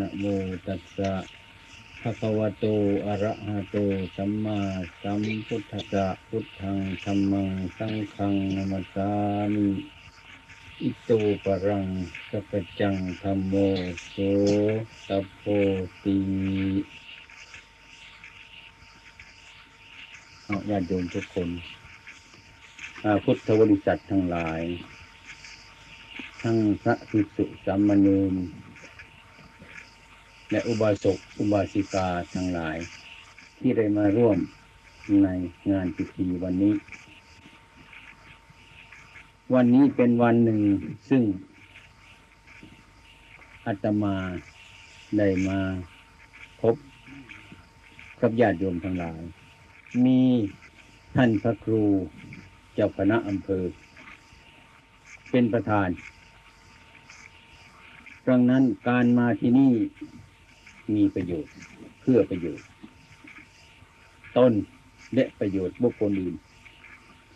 นะโมตัสสะภะคะวะโต อะระหะโต สัมมาสัมพุทธัสสะ พุทธังธัมมัง สังฆังนามัสสามิ อิโตปรังสัพจังธัมโมโสตโพติเอาญาติโยมทุกคนอาพุทธบริษัททั้งหลาย ทั้งพระภิกษุสามเณร และอุบาสกอุบาสิกาทั้งหลาย ที่ได้มาร่วมในงานพิธีวันนี้ วันนี้เป็นวันหนึ่งซึ่งอาตมาได้มาพบกับญาติโยมทั้งหลาย มีท่านพระครูเจ้าคณะอำเภอ เป็นประธานดังนั้นการมาที่นี่ มีประโยชน์เพื่อประโยชน์ต้นและประโยชน์บุคคลอื่น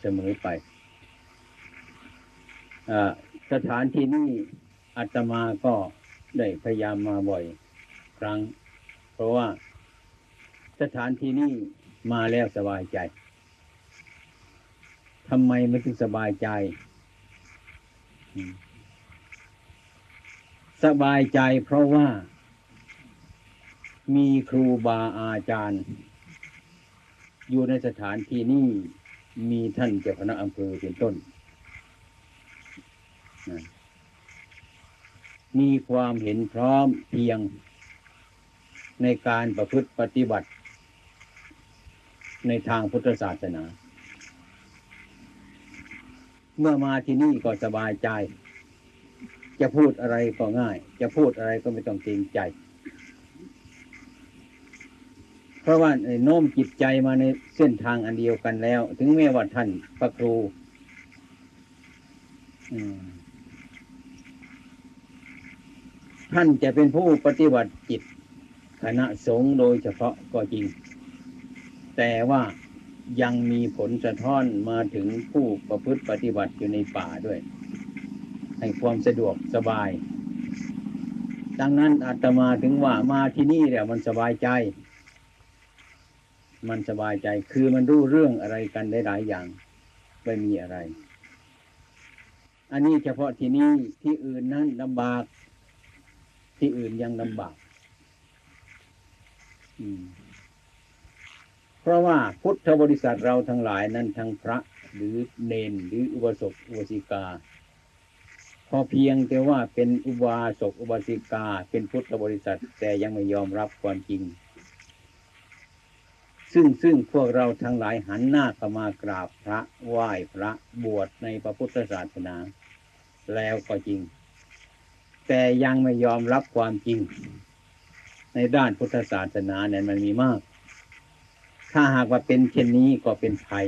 เสมอไปอสถานที่นี้อาตมาก็ได้พยายามมาบ่อยครั้ง เพราะว่าสถานที่นี้มาแล้วสบายใจทำไมมันถึงสบายใจ สบายใจเพราะว่า มีครูบาอาจารย์ อยู่ในสถานที่นี้มีท่านเจ้าคณะอำเภอเป็นต้น มีความเห็นพร้อมเพียงในการประพฤติปฏิบัติ ในทางพุทธศาสนา เมื่อมาที่นี่ก็สบายใจ จะพูดอะไรก็ง่าย จะพูดอะไรก็ไม่ต้องเกรงใจ เพราะว่าโน้มจิตใจมาในเส้นทางอันเดียวกันแล้ว ถึงแม้ว่าท่านพระครูท่านจะเป็นผู้ปฏิบัติจิตคณะสงฆ์โดยเฉพาะก็จริง แต่ว่ายังมีผลสะท้อนมาถึงผู้ประพฤติปฏิบัติอยู่ในป่าด้วย ให้ความสะดวกสบาย ดังนั้นอาตมาถึงว่ามาที่นี่เนี่ยมันสบายใจ มันสบายใจ คือมันรู้เรื่องอะไรกันได้หลายอย่างไม่มีอะไร อันนี้เฉพาะที่นี่ที่อื่นนั้นลำบาก ที่อื่นยังลำบาก อืมเพราะว่าพุทธบริษัทเราทั้งหลายนั้นทั้งพระหรือเนนหรืออุบาสกอุบาสิกา พอเพียงแต่ว่าเป็นอุบาสกอุบาสิกา เป็นพุทธบริษัทแต่ยังไม่ยอมรับความจริง ซึ่งซึ่งพวกเราทั้งหลายหันหน้าเข้ามากราบพระไหว้พระบวชในพระพุทธศาสนา แล้วก็จริง แต่ยังไม่ยอมรับความจริง ในด้านพุทธศาสนาเนี่ยมันมีมาก ถ้าหากว่าเป็นเช่นนี้ก็เป็นภัย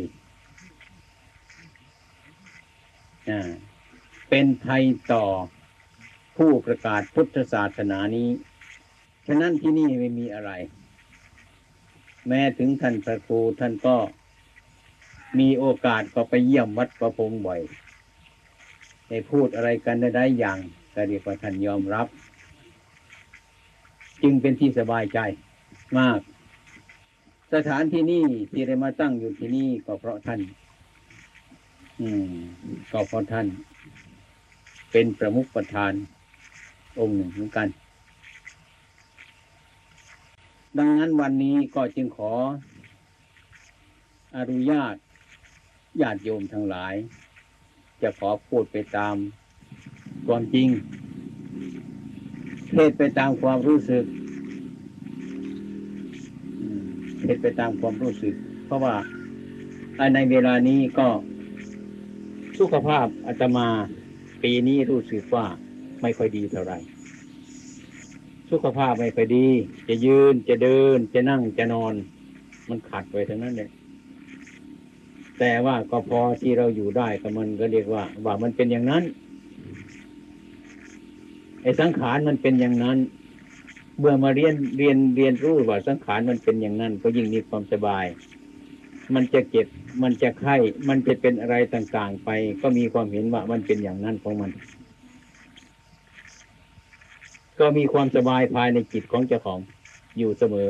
อ่าเป็นภัยต่อผู้ประกาศพุทธศาสนานี้ ฉะนั้นที่นี่ไม่มีอะไร แม้ถึงท่านพระครูท่านก็มีโอกาสก็ไปเยี่ยมวัดประพงบ่อยได้พูดอะไรกันได้ได้อย่างก็เรียกว่าท่านยอมรับ จึงเป็นที่สบายใจมาก สถานที่นี่ที่ได้มาตั้งอยู่ที่นี่ก็เพราะท่าน อืม ก็เพราะท่าน เป็นประมุขประธานองค์หนึ่งเหมือนกัน ดังนั้นวันนี้ก็จึงขออนุญาตญาติโยมทั้งหลาย จะขอพูดไปตามความจริง เทศไปตามความรู้สึกเทศไปตามความรู้สึก เพราะว่าในเวลานี้ก็สุขภาพอาตมาปีนี้รู้สึกว่าไม่ค่อยดีเท่าไหร่ สุขภาพไม่ค่อยดี จะยืนจะเดิน จะนั่งจะนอน มันขัดไปทั้งนั้นเลยแต่ว่าก็พอที่เราอยู่ได้ก็มันก็เรียกว่า ว่ามันเป็นอย่างนั้นไอ้สังขารมันเป็นอย่างนั้น เมื่อมาเรียนเรียนเรียนรู้ว่าสังขารมันเป็นอย่างนั้น ก็ยิ่งมีความสบาย มันจะเจ็บมันจะไข้มันจะเป็นอะไรต่างๆไป ก็มีความเห็นว่ามันเป็นอย่างนั้นของมัน ก็มีความสบายภายในจิตของเจ้าของอยู่เสมอ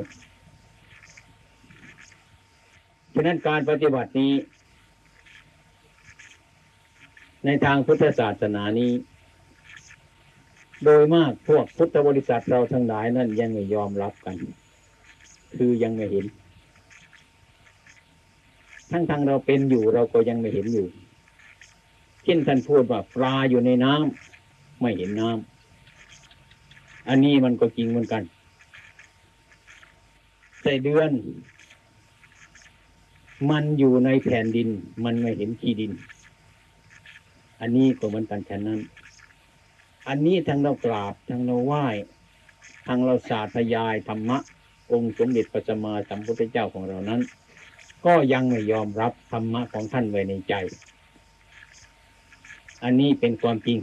ฉะนั้นการปฏิบัตินี้ ในทางพุทธศาสนานี้ โดยมากพวกพุทธบริษัทเราทั้งหลายนั่นยังไม่ยอมรับกัน คือยังไม่เห็น ทั้งทางเราเป็นอยู่เราก็ยังไม่เห็นอยู่เช่นท่านพูดว่าปลาอยู่ในน้ำไม่เห็นน้ำ อันนี้มันก็จริงเหมือนกันแต่เดือน มันอยู่ในแผ่นดิน มันไม่เห็นที่ดิน อันนี้ก็เหมือนกันฉะนั้น อันนี้ทั้งเรากราบทั้งเราไหว้ทั้งเราสาธยายธรรมะ องค์สมเด็จพระสัมมาสัมพุทธเจ้าของเรานั้น ก็ยังไม่ยอมรับธรรมะของท่านไว้ในใจ อันนี้เป็นความจริง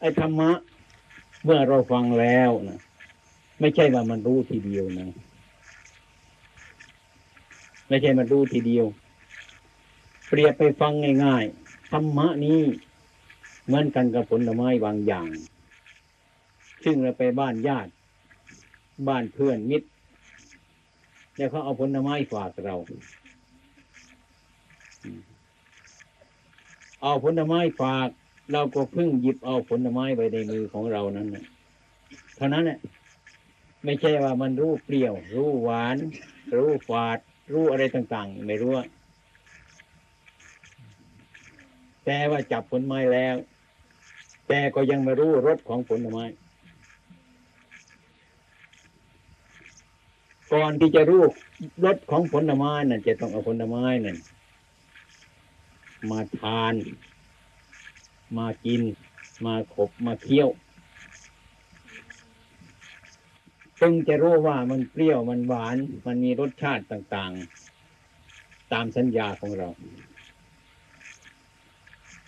ไอ้ธรรมะ เมื่อเราฟังแล้วนะไม่ใช่ว่ามันรู้ทีเดียวนะไม่ใช่มันรู้ทีเดียว เปรียบไปฟังง่ายๆธรรมะนี้เหมือนกันกับผลไม้บางอย่าง ซึ่งเราไปบ้านญาติ บ้านเพื่อนมิตร แล้วเขาเอาผลไม้ฝากเรา เอาผลไม้ฝาก เราก็เพิ่งหยิบเอาผลไม้ไปในมือของเรานั้นนะเท่านั้นแหละไม่ใช่ว่ามันรู้เปรี้ยว รู้หวาน รู้ฝาด รู้อะไรต่าง ๆ ไม่รู้แต่ว่าจับผลไม้แล้ว แต่ก็ยังไม่รู้รสของผลไม้ก่อนที่จะรู้รสของผลไม้นั่นจะต้องเอาผลไม้นั่นมาทาน มากิน มาขบมาเคี้ยวจึงจะรู้ว่ามันเปรี้ยวมันหวาน มันมีรสชาติต่าง ๆ ตามสัญญาของเรา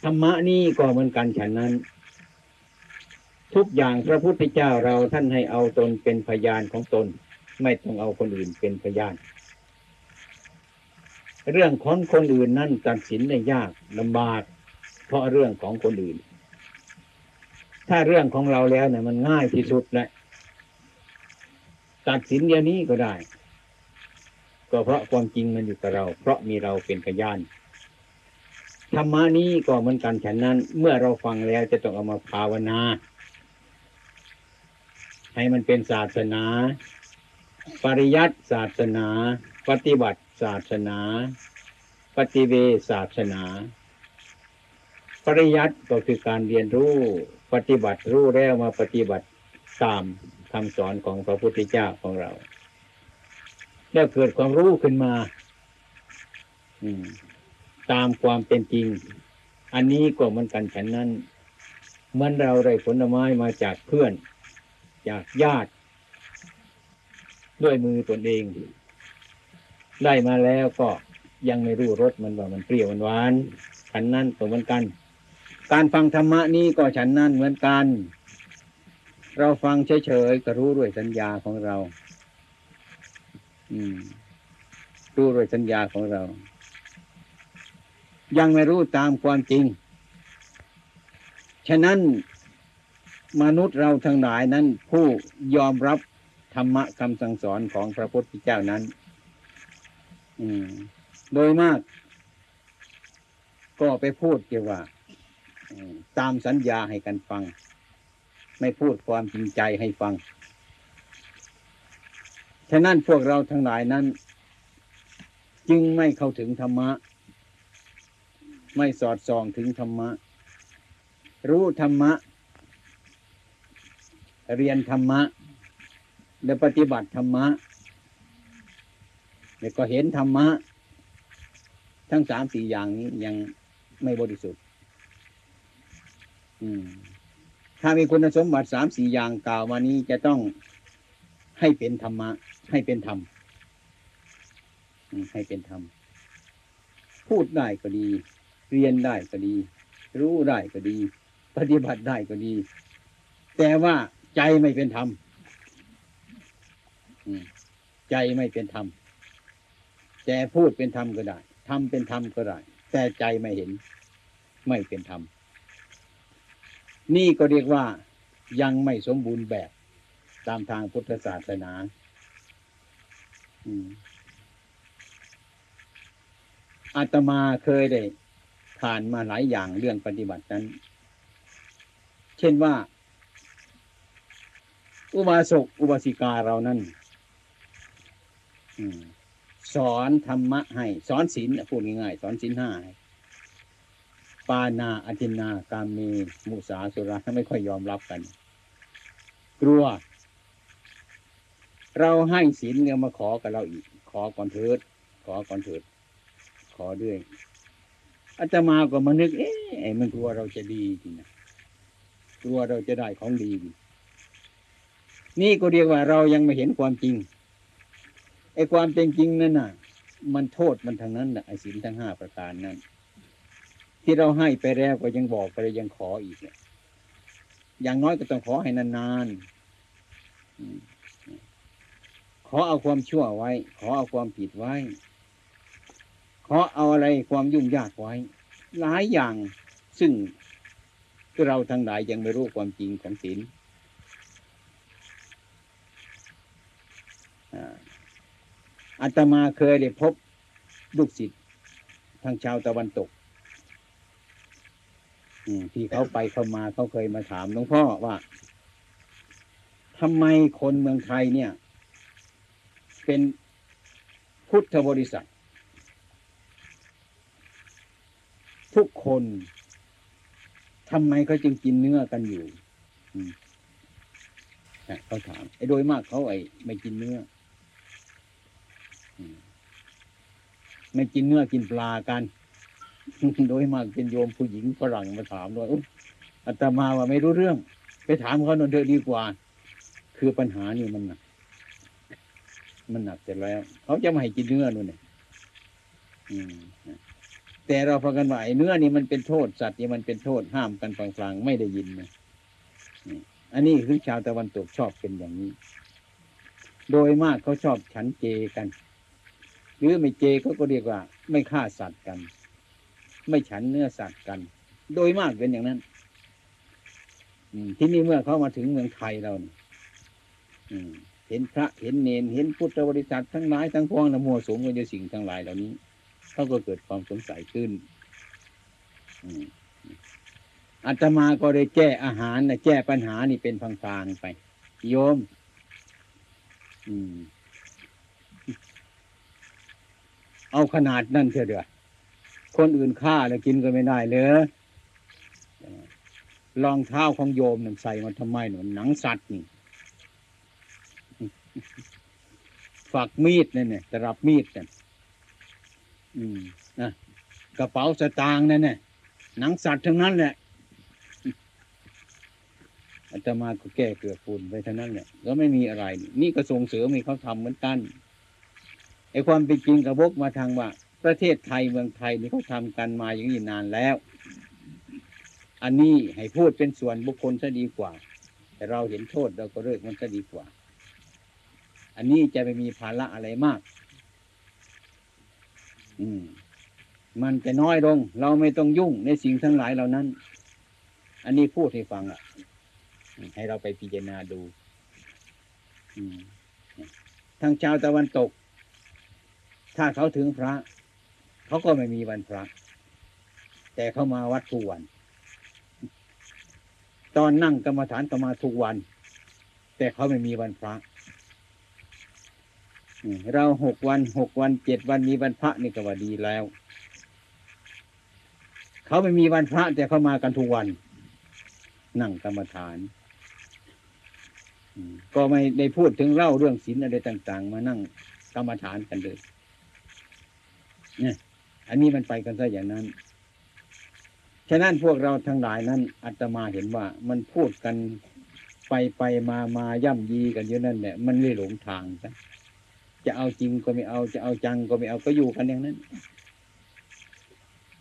ธรรมะนี่ก็เหมือนกันฉันนั้น ทุกอย่างพระพุทธเจ้าเราท่านให้เอาตนเป็นพยานของตน ไม่ต้องเอาคนอื่นเป็นพยาน เรื่องของคนอื่นนั่นตัดสินได้ยากลำบาก เพราะเรื่องของคนอื่น ถ้าเรื่องของเราแล้วเนี่ยมันง่ายที่สุดแหละตัดสินเดี๋ยวนี้ก็ได้ ก็เพราะความจริงมันอยู่กับเรา เพราะมีเราเป็นพยานธรรมานี้ก็เหมือนกันฉันนั้น เมื่อเราฟังแล้วจะต้องเอามาภาวนา ให้มันเป็นศาสนา ปริยัติศาสนา ปฏิบัติศาสนา ปฏิเวศาสนา ริยัติก็คือการเรียนรู้ปฏิบัติรู้แล้วมาปฏิบัติตามคำสอนของพระพุทธเจ้าของเราแล้วเกิดความรู้ขึ้นมาอืมตามความเป็นจริง อันนี้ก็เหมือนกันฉันนั้นเหมือนเราได้ผลไม้มาจากเพื่อน จากญาติ ด้วยมือตนเอง ได้มาแล้วก็ยังไม่รู้รสมันว่ามันเปรี้ยวมันหวานฉันนั้นก็เหมือนกัน การฟังธรรมะนี้ก็ฉันนั้นเหมือนกัน เราฟังเฉยๆก็รู้ด้วยสัญญาของเรา อืม รู้ด้วยสัญญาของเรา ยังไม่รู้ตามความจริง ฉะนั้นมนุษย์เราทั้งหลายนั้น ผู้ยอมรับธรรมะคำสั่งสอนของพระพุทธเจ้านั้น อืม โดยมาก ก็ไปพูดเกี่ยวว่า ตามสัญญาให้กันฟัง ไม่พูดความจริงใจให้ฟัง ฉะนั้นพวกเราทั้งหลายนั้น จึงไม่เข้าถึงธรรมะ ไม่สอดส่องถึงธรรมะ รู้ธรรมะ เรียนธรรมะ และปฏิบัติธรรมะแล้วก็เห็นธรรมะ ทั้งสามสี่อย่างนี้ยังไม่บริสุทธิ์ ถ้ามีคุณสมบัติสามสี่อย่างกล่าวมานี้จะต้องให้เป็นธรรมะ ให้เป็นธรรมให้เป็นธรรม พูดได้ก็ดี เรียนได้ก็ดี รู้ได้ก็ดี ปฏิบัติได้ก็ดี แต่ว่าใจไม่เป็นธรรมใจไม่เป็นธรรมแต่พูดเป็นธรรมก็ได้ทำเป็นธรรมก็ได้ แต่ใจไม่เห็น ไม่เป็นธรรม นี่ก็เรียกว่ายังไม่สมบูรณ์แบบตามทางพุทธศาสนาอาตมาเคยได้ผ่านมาหลายอย่างเรื่องปฏิบัตินั้น เช่นว่า อุบาสกอุบาสิกาเรานั้นอสอนธรรมะให้ สอนศีลพูดง่ายๆสอนศีลห้าให้ ปานาอธินากามีมุสาสุราไม่ค่อยยอมรับกัน กลัว เราให้ศีลเนี่ยมาขอกับเราอีก ขอก่อนเถิด ขอก่อนเถิด ขอด้วยอาตมาก็มานึก เอ๊ะไอ้มันกลัวเราจะดีจริงนะกลัวเราจะได้ของดีนี่ก็เรียกว่าเรายังไม่เห็นความจริงไอ้ความเป็นจริงนั่นน่ะ มันโทษมันทางนั้นนะไอ้ศีลทั้งห้าประการนั้น ที่เราให้ไปแล้วก็ยังบอกไปเลยยังขออีกเนี่ยอย่างน้อยก็ต้องขอให้นานๆ ขอเอาความชั่วไว้ ขอเอาความผิดไว้ ขอเอาอะไรความยุ่งยากไว้ หลายอย่างซึ่งเราทั้งหลายยังไม่รู้ความจริงของศีลอาตมาเคยได้พบลูกศิษย์ทางชาวตะวันตก ที่เขาไปเข้ามาเขาเคยมาถามหลวงพ่อว่าทำไมคนเมืองไทยเนี่ย เป็นพุทธบริษัท ทุกคนทำไมเขาจึงกินเนื้อกันอยู่อเขาถามไอ้โดยมากเขาไอ้ไม่กินเนื้อไม่กินเนื้อกินปลากัน โดยมากเป็นโยมผู้หญิงฝรั่งมาถามด้วยอุ๊ยอาตมาว่าไม่รู้เรื่อง ไปถามเขาหน่อยเถอะดีกว่า คือปัญหานี่มันหนักมันหนักเสร็จแล้ว เขาจะไม่ให้กินเนื้อนู่นเนี่ยแต่เราฟังกันว่าไอ้เนื้อนี่มันเป็นโทษสัตว์นี่มันเป็นโทษห้ามกันกลางๆไม่ได้ยินนะอันนี้คือชาวตะวันตกชอบเป็นอย่างนี้ โดยมากเขาชอบฉันเจกัน หรือไม่เจเขาก็เรียกว่า ไม่ฆ่าสัตว์กัน ไม่ฉันเนื้อสัตว์กัน โดยมากเป็นอย่างนั้นที่นี่เมื่อเขามาถึงเมืองไทยเราเห็นพระเห็นเนนเห็นพุทธบริษัททั้งหลายทั้งพวงนะมัวสมกันในสิ่งทั้งหลายเหล่านี้เขาก็เกิดความสงสัยขึ้นอาตมาก็ได้แก้อาหารนะแก้ปัญหานี่เป็นพังๆไป โยมอืมเอาขนาดนั่นเถอะเด้อ คนอื่นฆ่าแล้วกินก็ไม่ได้เลยรองเท้าของโยมนั่นใส่มาทำไมหนูหนังสัตว์นี่ฝักมีดนั่นเนี่ยตรับมีดนั่นอืมนะกระเป๋าสตางค์นั่นเนี่ยหนังสัตว์ทั้งนั้นแหละอาตมาก็แก้เกลือฝุ่นไปเท่านั้นแหละก็ไม่มีอะไร นี่ก็ส่งเสริมให้เขาทำเหมือนกันไอ้ความเป็นจริงกระบกมาทางว่า ประเทศไทยเมืองไทยนี่เขาทำกันมาอย่างนี้นานแล้ว อันนี้ให้พูดเป็นส่วนบุคคลซะดีกว่า แต่เราเห็นโทษเราก็เลิกมันซะดีกว่า อันนี้จะไม่มีภาระอะไรมาก อืม มันจะน้อยลง เราไม่ต้องยุ่งในสิ่งทั้งหลายเหล่านั้น อันนี้พูดให้ฟังอะ ให้เราไปพิจารณาดูทางชาวตะวันตก ถ้าเขาถึงพระ เขาก็ไม่มีวันพระ แต่เขามาวัดทุกวัน ตอนนั่งกรรมฐานก็มาทุกวัน แต่เขาไม่มีวันพระเราหกวันหกวันเจ็ดวันมีวันพระนี่ก็ว่าดีแล้ว เขาไม่มีวันพระ แต่เขามากันทุกวัน นั่งกรรมฐานก็ไม่ได้พูดถึงเล่าเรื่องศีลอะไรต่าง ๆ มานั่งกรรมฐานกันเลยเนี่ย อันนี้มันไปกันซะอย่างนั้น ฉะนั้นพวกเราทั้งหลายนั้นอาตมาเห็นว่ามันพูดกันไปไปมามาย่ำยีกันอยู่นั่นแหละมันเลยหลงทางซะจะเอาจริงก็ไม่เอาจะเอาจังก็ไม่เอาก็อยู่กันอย่างนั้น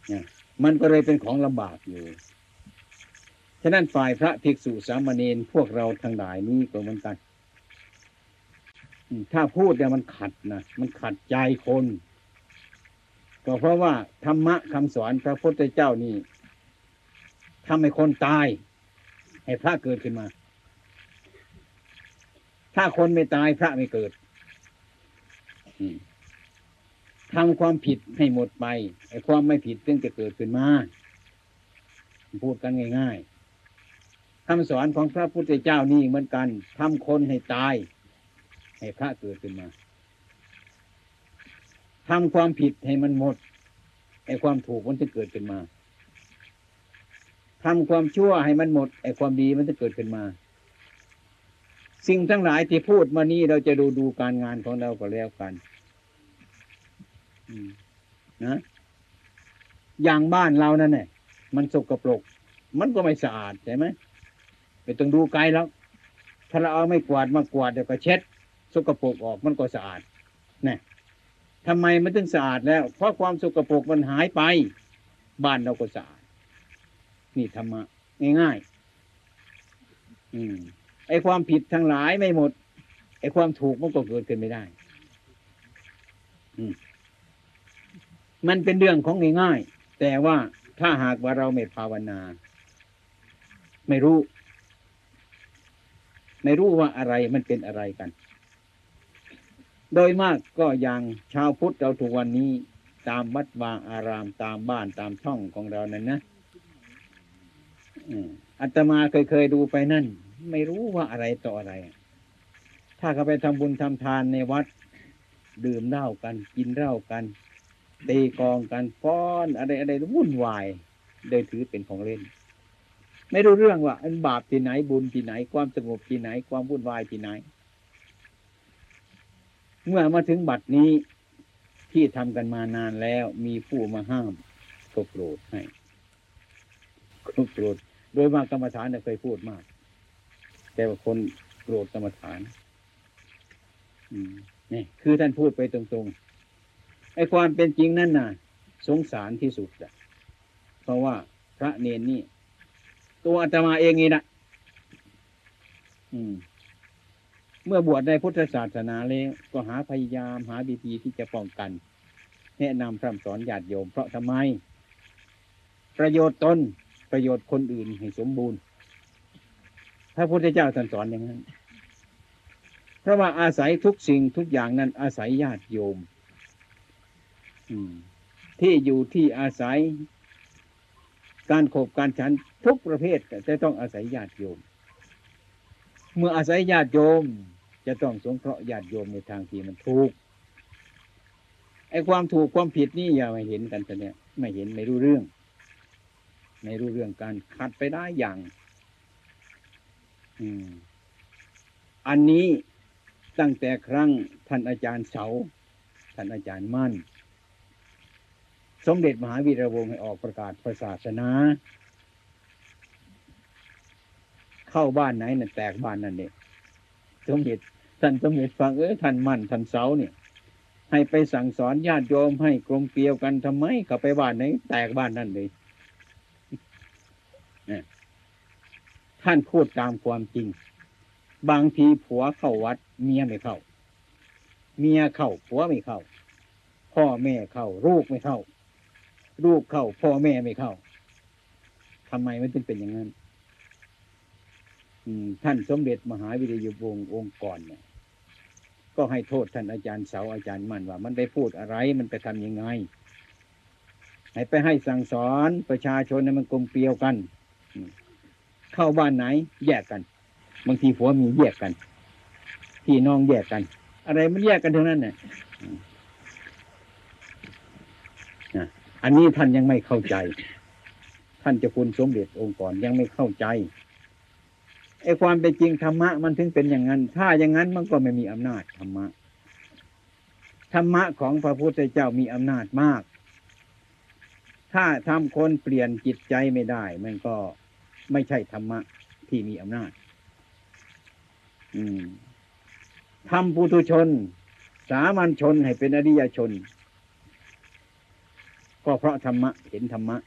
เนี่ยมันก็เลยเป็นของลำบากอยู่ ฉะนั้นฝ่ายพระภิกษุสามเณรพวกเราทั้งหลายนี้ก็เหมือนกัน ถ้าพูดเนี่ยมันขัดนะ มันขัดใจคน ก็เพราะว่าธรรมะคำสอนพระพุทธเจ้านี่ทำให้คนตาย ให้พระเกิดขึ้นมา ถ้าคนไม่ตายพระไม่เกิดทำความผิดให้หมดไปไอ้ความไม่ผิดซึ่งจะเกิดขึ้นมาพูดกันง่ายๆคำสอนของพระพุทธเจ้านี่เหมือนกันทำคนให้ตาย ให้พระเกิดขึ้นมา ทำความผิดให้มันหมดไอ้ความถูกมันจะเกิดขึ้นมาทำความชั่วให้มันหมดไอ้ความดีมันจะเกิดขึ้นมา สิ่งทั้งหลายที่พูดมานี้เราจะดูดูการงานของเราก็แล้วกันนะอย่างบ้านเรานั่นแหละมันสกปรก มันก็ไม่สะอาดใช่ไหมไม่ต้องดูไกลแล้ว ถ้าเราเอาไม่กวาดมากวาดเดี๋ยวก็เช็ด สกปรกออกมันก็สะอาดนี่ ทำไมมันถึงสะอาดแล้ว เพราะความสกปรกมันหายไป บ้านเราก็สะอาด นี่ธรรมะง่ายๆอืมไอ้ความผิดทั้งหลายไม่หมด ไอ้ความถูกมันก็เกิดขึ้นไม่ได้ อืมมันเป็นเรื่องของง่ายๆแต่ว่าถ้าหากว่าเราไม่ภาวนา ไม่รู้ ไม่รู้ว่าอะไรมันเป็นอะไรกัน โดยมากก็ย่างชาวพุทธเราทุกวันนี้ตามวัดวาอารามตามบ้านตามช่องของเรานั่นนะอืมอาตมาเคยเคยดูไปนั่น ไม่รู้ว่าอะไรต่ออะไร ถ้าเขาไปทำบุญทำทานในวัด ดื่มเหล้ากัน กินเหล้ากันตีกองกันฟ้อนอะไรอะไรวุ่นวายโดยถือเป็นของเล่น ไม่รู้เรื่องว่าอันบาปที่ไหนบุญที่ไหน ความสงบที่ไหน ความวุ่นวายที่ไหน เมื่อมาถึงบัดนี้ที่ทำกันมานานแล้วมีผู้มาห้ามก็โกรธให้ก็โกรธโดยมากกรรมฐานเนี่ยเคยพูดมาก แต่ว่าคนโกรธกรรมฐานนี่คือท่านพูดไปตรงๆไอ้ความเป็นจริงนั่นน่ะ สงสารที่สุดอะเพราะว่าพระเนนนี่ ตัวอาตมาเองนี่นะอืม เมื่อบวชในพุทธศาสนาแล้วก็หาพยายามหาวิธีที่จะป้องกัน แนะนำพร่ำสอนญาติโยม เพราะทำไม ประโยชน์ตนประโยชน์คนอื่นให้สมบูรณ์พระพุทธเจ้าท่านสอนอย่างนั้น เพราะว่าอาศัยทุกสิ่งทุกอย่างนั้น อาศัยญาติโยมอืมที่อยู่ที่อาศัย การขบการฉันทุกประเภทจะต้องอาศัยญาติโยม เมื่ออาศัยญาติโยม จะต้องสงเคราะห์ญาติโยมในทางที่มันถูกไอ้ความถูกความผิดนี่อย่ามาเห็นกันแต่เนี่ยไม่เห็นไม่รู้เรื่อง ไม่รู้เรื่องการขัดไปได้อย่าง อืม อันนี้ตั้งแต่ครั้งท่านอาจารย์เสาท่านอาจารย์มั่น สมเด็จมหาวีระวงศ์ให้ออกประกาศพระศาสนา เข้าบ้านไหนน่ะแตกบ้านนั่นเนี่ยสมเด็จ ท่านสมเด็จฟังเอ้ยท่านมั่นท่านเสาเนี่ย ให้ไปสั่งสอนญาติโยมให้กลมเกลียวกันทำไมเขาไปบ้านไหนแตกบ้านนั่นเลยเนี่ยท่านพูดตามความจริง บางทีผัวเข้าวัด เมียไม่เข้า เมียเข้าผัวไม่เข้า พ่อแม่เข้าลูกไม่เข้าลูกเข้า พ่อแม่ไม่เข้าทำไมมันถึงเป็นอย่างนั้นท่านสมเด็จมหาวิทยาวงศ์องค์กรเนี่ย ก็ให้โทษท่านอาจารย์เสาอาจารย์มั่นว่า มันไปพูดอะไรมันไปทำยังไงให้ไปให้สั่งสอนประชาชนให้มันกลมเกลียวกัน เข้าบ้านไหน แยกกัน บางทีผัวมีแยกกันพี่น้องแยกกัน อะไรมันแยกกันทั้งนั้นเนี่ยอันนี้ท่านยังไม่เข้าใจ ท่านเจะคุณสมเด็จองค์กรยังไม่เข้าใจ ไอ้ความเป็นจริงธรรมะมันถึงเป็นอย่างนั้น ถ้าอย่างนั้นมันก็ไม่มีอำนาจธรรมะธรรมะของพระพุทธเจ้ามีอำนาจมาก ถ้าทำคนเปลี่ยนจิตใจไม่ได้ มันก็ไม่ใช่ธรรมะที่มีอำนาจ อืมทำปุถุชน สามัญชนให้เป็นอริยชน ก็เพราะธรรมะเห็นธรรมะ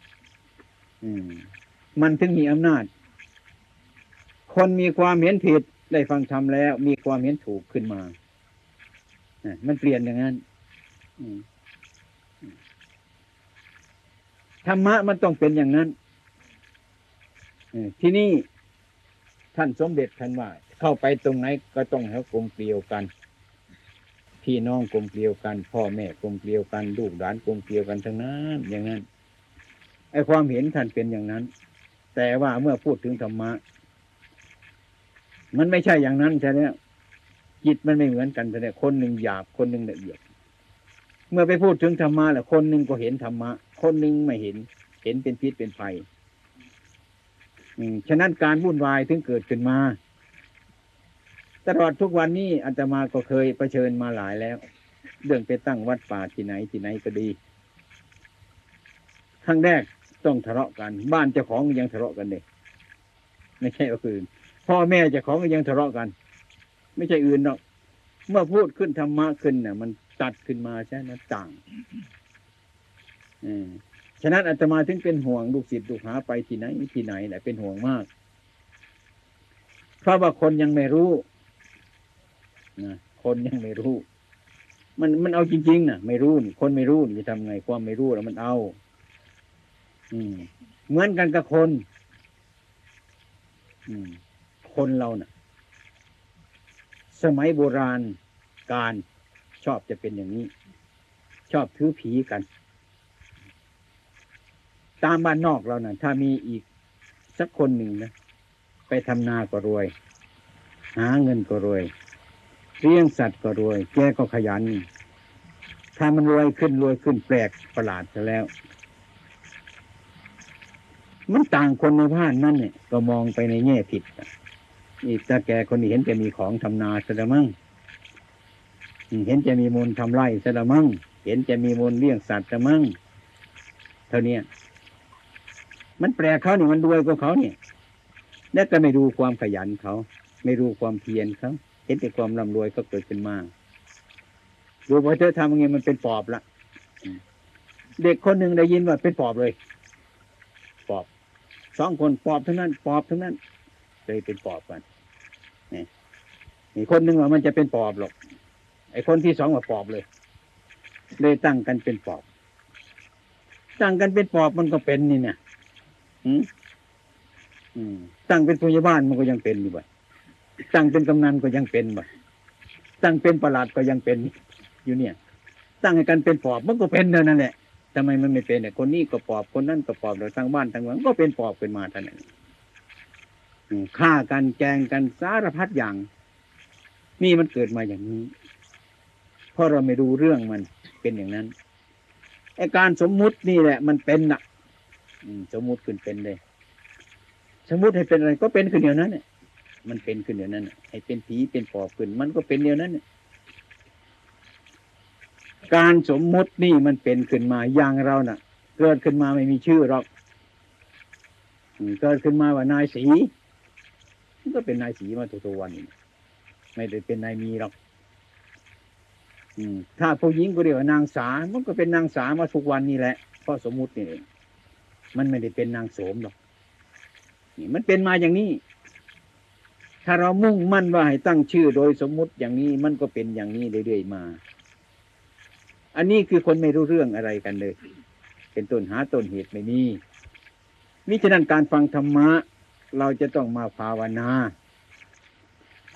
อืม มันถึงมีอำนาจ คนมีความเห็นผิดได้ฟังธรรมแล้ว มีความเห็นถูกขึ้นมามันเปลี่ยนอย่างนั้นธรรมะมันต้องเป็นอย่างนั้นที่นี่ท่านสมเด็จท่านว่า เข้าไปตรงไหนก็ต้องให้กลมเกลียวกัน พี่น้องกลมเกลียวกัน พ่อแม่กลมเกลียวกัน ลูกหลานกลมเกลียวกันทั้งนั้นอย่างนั้นไอความเห็นท่านเป็นอย่างนั้น แต่ว่าเมื่อพูดถึงธรรมะ มันไม่ใช่อย่างนั้นใช่ไหมจิตมันไม่เหมือนกันใช่ไหมคนหนึ่งหยาบคนหนึ่งละเอียด เมื่อไปพูดถึงธรรมะแหละคนหนึ่งก็เห็นธรรมะ คนหนึ่งไม่เห็น เห็นเป็นพิษเป็นภัยอืมฉะนั้นการวุ่นวายถึงเกิดขึ้นมา ตลอดทุกวันนี้อาตมาก็เคยเผชิญมาหลายแล้ว เรื่องไปตั้งวัดป่าที่ไหนที่ไหนก็ดีครั้งแรกต้องทะเลาะกัน บ้านเจ้าของยังทะเลาะกันเลยไม่ใช่อื่น พ่อแม่เจ้าของก็ยังทะเลาะกัน ไม่ใช่อื่นหรอกเมื่อพูดขึ้นธรรมะขึ้นเนี่ยมันตัดขึ้นมาใช่ไหมต่างฉะนั้นอาตมาถึงเป็นห่วงลูกศิษย์ลูกหาไปที่ไหนที่ไหนแหละเป็นห่วงมาก เพราะว่าคนยังไม่รู้นะคนยังไม่รู้ มันมันเอาจริงๆนะไม่รู้นี่คนไม่รู้นี่จะทำไงความไม่รู้แล้วมันเอา อืม เหมือนกันกับคน อืม คนเราน่ะ สมัยโบราณการชอบจะเป็นอย่างนี้ ชอบถือผีกัน ตามบ้านนอกเรานะ่ะ ถ้ามีอีกสักคนหนึ่งนะไปทำนาก็รวย หาเงินก็รวยเลี้ยงสัตว์ก็รวย แกก็ขยัน ถ้ามันรวยขึ้นรวยขึ้นแปลกประหลาดซะแล้ว มันต่างคนในบ้านนั่นเนี่ยก็มองไปในแง่ผิด อะนี่ตาแกคนนี้เห็นจะมีของทำนาซะละมั้งเห็นจะมีมูลทำไร่ซะละมั้งเห็นจะมีมูลเลี้ยงสัตว์ซะมั้งเท่านี้มันแปลเขาเนี่ยมันรวยกว่าเขาเนี่ยแล้วก็ไม่ดูความขยันเขา ไม่รู้ความเพียรเขาเห็นแต่ความร่ำรวยก็เกิดขึ้นมากดูพอเธอทำอย่างไงมันเป็นปอบละเด็กคนหนึ่งได้ยินว่าเป็นปอบเลยปอบสองคนปอบทั้งนั้น ปอบทั้งนั้นเลยเป็นปอบกัน อีกคนหนึ่งว่ามันจะเป็นปอบหรอก ไอ้คนที่สองว่าปอบเลย เลยตั้งกันเป็นปอบ ตั้งกันเป็นปอบมันก็เป็นนี่เนี่ยอืมอืมตั้งเป็นพยาบาลมันก็ยังเป็นอยู่บ่ตั้งเป็นกำนันก็ยังเป็นบ่ตั้งเป็นประหลัดก็ยังเป็นอยู่เนี่ย ตั้งให้กันเป็นปอบมันก็เป็นเท่านั้นแหละทำไมมันไม่เป็นเนี่ยคนนี้ก็ปอบคนนั้นก็ปอบเราทั้งบ้านทั้งเมืองก็เป็นปอบเป็นมาเท่านั้นฆ่ากันแกงกันสารพัดอย่าง นี่มันเกิดมาอย่างนี้ เพราะเราไม่รู้เรื่องมันเป็นอย่างนั้นไอการสมมุตินี่แหละ มันเป็นน่ะสมมุติขึ้นเป็นเลย สมมุติให้เป็นอะไรก็เป็นขึ้นเดียวนั้นเนี่ยมันเป็นขึ้นเดียวนั้นให้เป็นผีเป็นปอบขึ้น มันก็เป็นเดียวนั้นเนี่ยการสมมุตินี่มันเป็นขึ้นมาอย่างเราน่ะ เกิดขึ้นมาไม่มีชื่อหรอกเกิดขึ้นมาว่านายสีมันก็เป็นนายสีมาตัวๆวันนี้ ไม่ได้เป็นนายมีหรอกอถ้าผู้หญิงก็เรียกว่านางสา มันก็เป็นนางสามาทุกวันนี้แหละเพราะสมมุตินี่เองมันไม่ได้เป็นนางโสมหรอกนี่มันเป็นมาอย่างนี้ ถ้าเรามุ่งมั่นว่าให้ตั้งชื่อโดยสมมุติอย่างนี้มันก็เป็นอย่างนี้เรื่อยๆมา อันนี้คือคนไม่รู้เรื่องอะไรกันเลย เป็นต้นหาต้นเหตุไม่มีมิฉะนั้นการฟังธรรมะ เราจะต้องมาภาวนา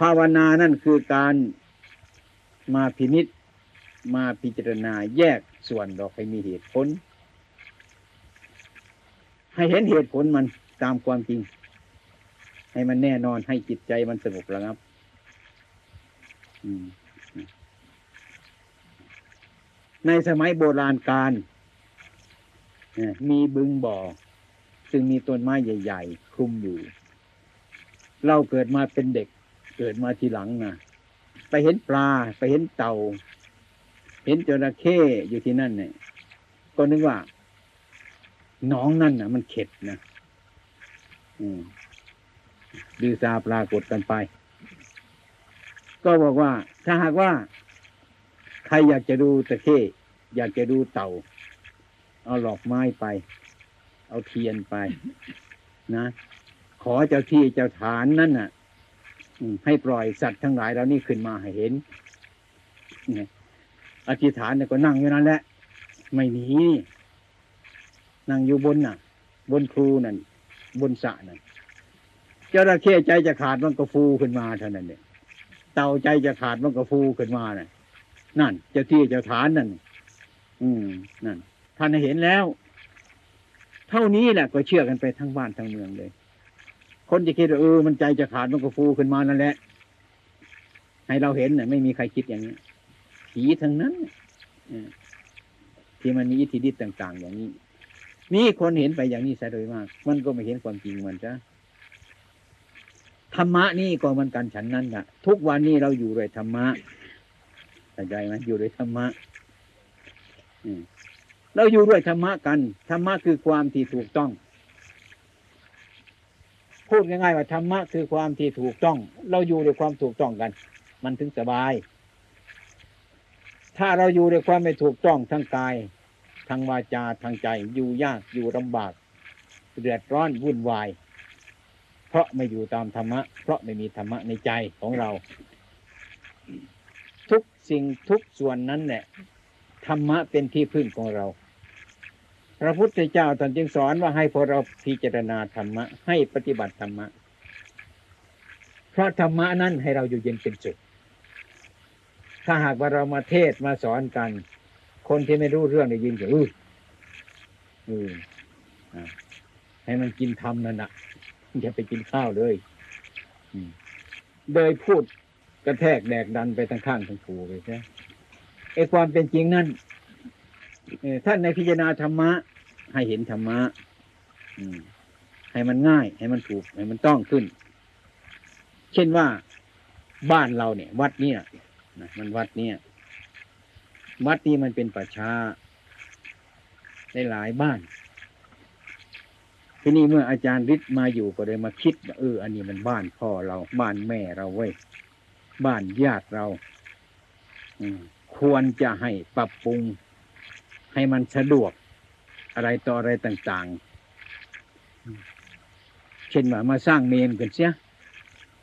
ภาวนานั่นคือการมาพินิษมาพิจารณาแยกส่วนดอกให้มีเหตุผล ให้เห็นเหตุผลมันตามความจริง ให้มันแน่นอนให้จิตใจมันสงบระงับ ในสมัยโบราณการมีบึงบ่อ ซึ่งมีต้นไม้ใหญ่ ๆ คลุมอยู่ เราเกิดมาเป็นเด็ก เกิดมาทีหลังนะไปเห็นปลา ไปเห็นเต่า เห็นจระเข้อยู่ที่นั่นเนี่ย ก็นึกว่าน้องนั่นนะมันเข็ดนะอืมดีซาปรากฏกันไป ก็บอกว่า ถ้าหากว่า ใครอยากจะดูตะเข้อยากจะดูเต่า เอาหลอกไม้ไป เอาเทียนไป นะ ขอเจ้าที่เจ้าฐานนั่นน่ะ ให้ปล่อยสัตว์ทั้งหลายเหล่านี้ขึ้นมาให้เห็นนี่อธิษฐานเนี่ยก็นั่งอยู่นั่นแหละ ไม่หนีนั่งอยู่บนน่ะ บนครูนั่นบนสะนั่นจระเข้ใจจะขาดมันก็ฟูขึ้นมาเท่านั้นเนี่ยเต่าใจจะขาดมันก็ฟูขึ้นมาน่ะ นั่นเจ้าที่เจ้าฐานนั่นอืมนั่นท่านเห็นแล้ว เท่านี้แหละก็เชื่อกันไปทั้งบ้านทั้งเมืองเลย คนจะคิดว่าเออมันใจจะขาดมันก็ฟูขึ้นมานั่นแหละ ให้เราเห็นเน่ะไม่มีใครคิดอย่างนี้ผีทั้งนั้นอที่มันมีอิทธิฤทธิ์ต่าง ๆ อย่างนี้ นี่คนเห็นไปอย่างนี้ซะโดยมาก มันก็ไม่เห็นความจริงมันจ้ะธรรมะนี่ก็มันกันฉันนั้นค่ะทุกวันนี้เราอยู่ด้วยธรรมะเข้าใจไหมอยู่ด้วยธรรมะอืเราอยู่ด้วยธรรมะกันธรรมะคือความที่ถูกต้อง พูดง่ายๆว่าธรรมะคือความที่ถูกต้อง เราอยู่ด้วยความถูกต้องกัน มันถึงสบาย ถ้าเราอยู่ด้วยความไม่ถูกต้องทั้งกายทางวาจาทางใจอยู่ยากอยู่ลำบาก เดือดร้อนวุ่นวาย เพราะไม่อยู่ตามธรรมะ เพราะไม่มีธรรมะในใจของเรา ทุกสิ่งทุกส่วนนั้นเนี่ยธรรมะเป็นที่พึ่งของเรา พระพุทธเจ้าตอนจึงสอนว่าให้พวกเราพิจารณาธรรมะ ให้ปฏิบัติธรรมะ เพราะธรรมะนั้นให้เราอยู่เย็นเป็นสุขถ้าหากว่าเรามาเทศมาสอนกัน คนที่ไม่รู้เรื่องได้ยินก็อืออืออ่ให้มันกินธรรมนั่นนะอย่าไปกินข้าวเลยโดยพูดกระแทกแดกดันไปทั้งข้างทั้งผูเลยใช่ไอ้ความเป็นจริงนั่น ท่านในพิจารณาธรรมะ ให้เห็นธรรมะให้มันง่าย ให้มันถูก ให้มันต้องขึ้น เช่นว่าบ้านเราเนี่ย วัดเนี่ยนะมันวัดเนี่ยวัดนี้มันเป็นป่าช้าได้หลายบ้าน ที่นี้เมื่ออาจารย์ฤทธิ์มาอยู่ก็เลยมาคิดว่าเออ อันนี้มันบ้านพ่อเรา บ้านแม่เราเว้ยบ้านญาติเราควรจะให้ปรับปรุง ให้มันสะดวกอะไรต่ออะไรต่างๆ เช่นว่ามาสร้างเมนกันเสีย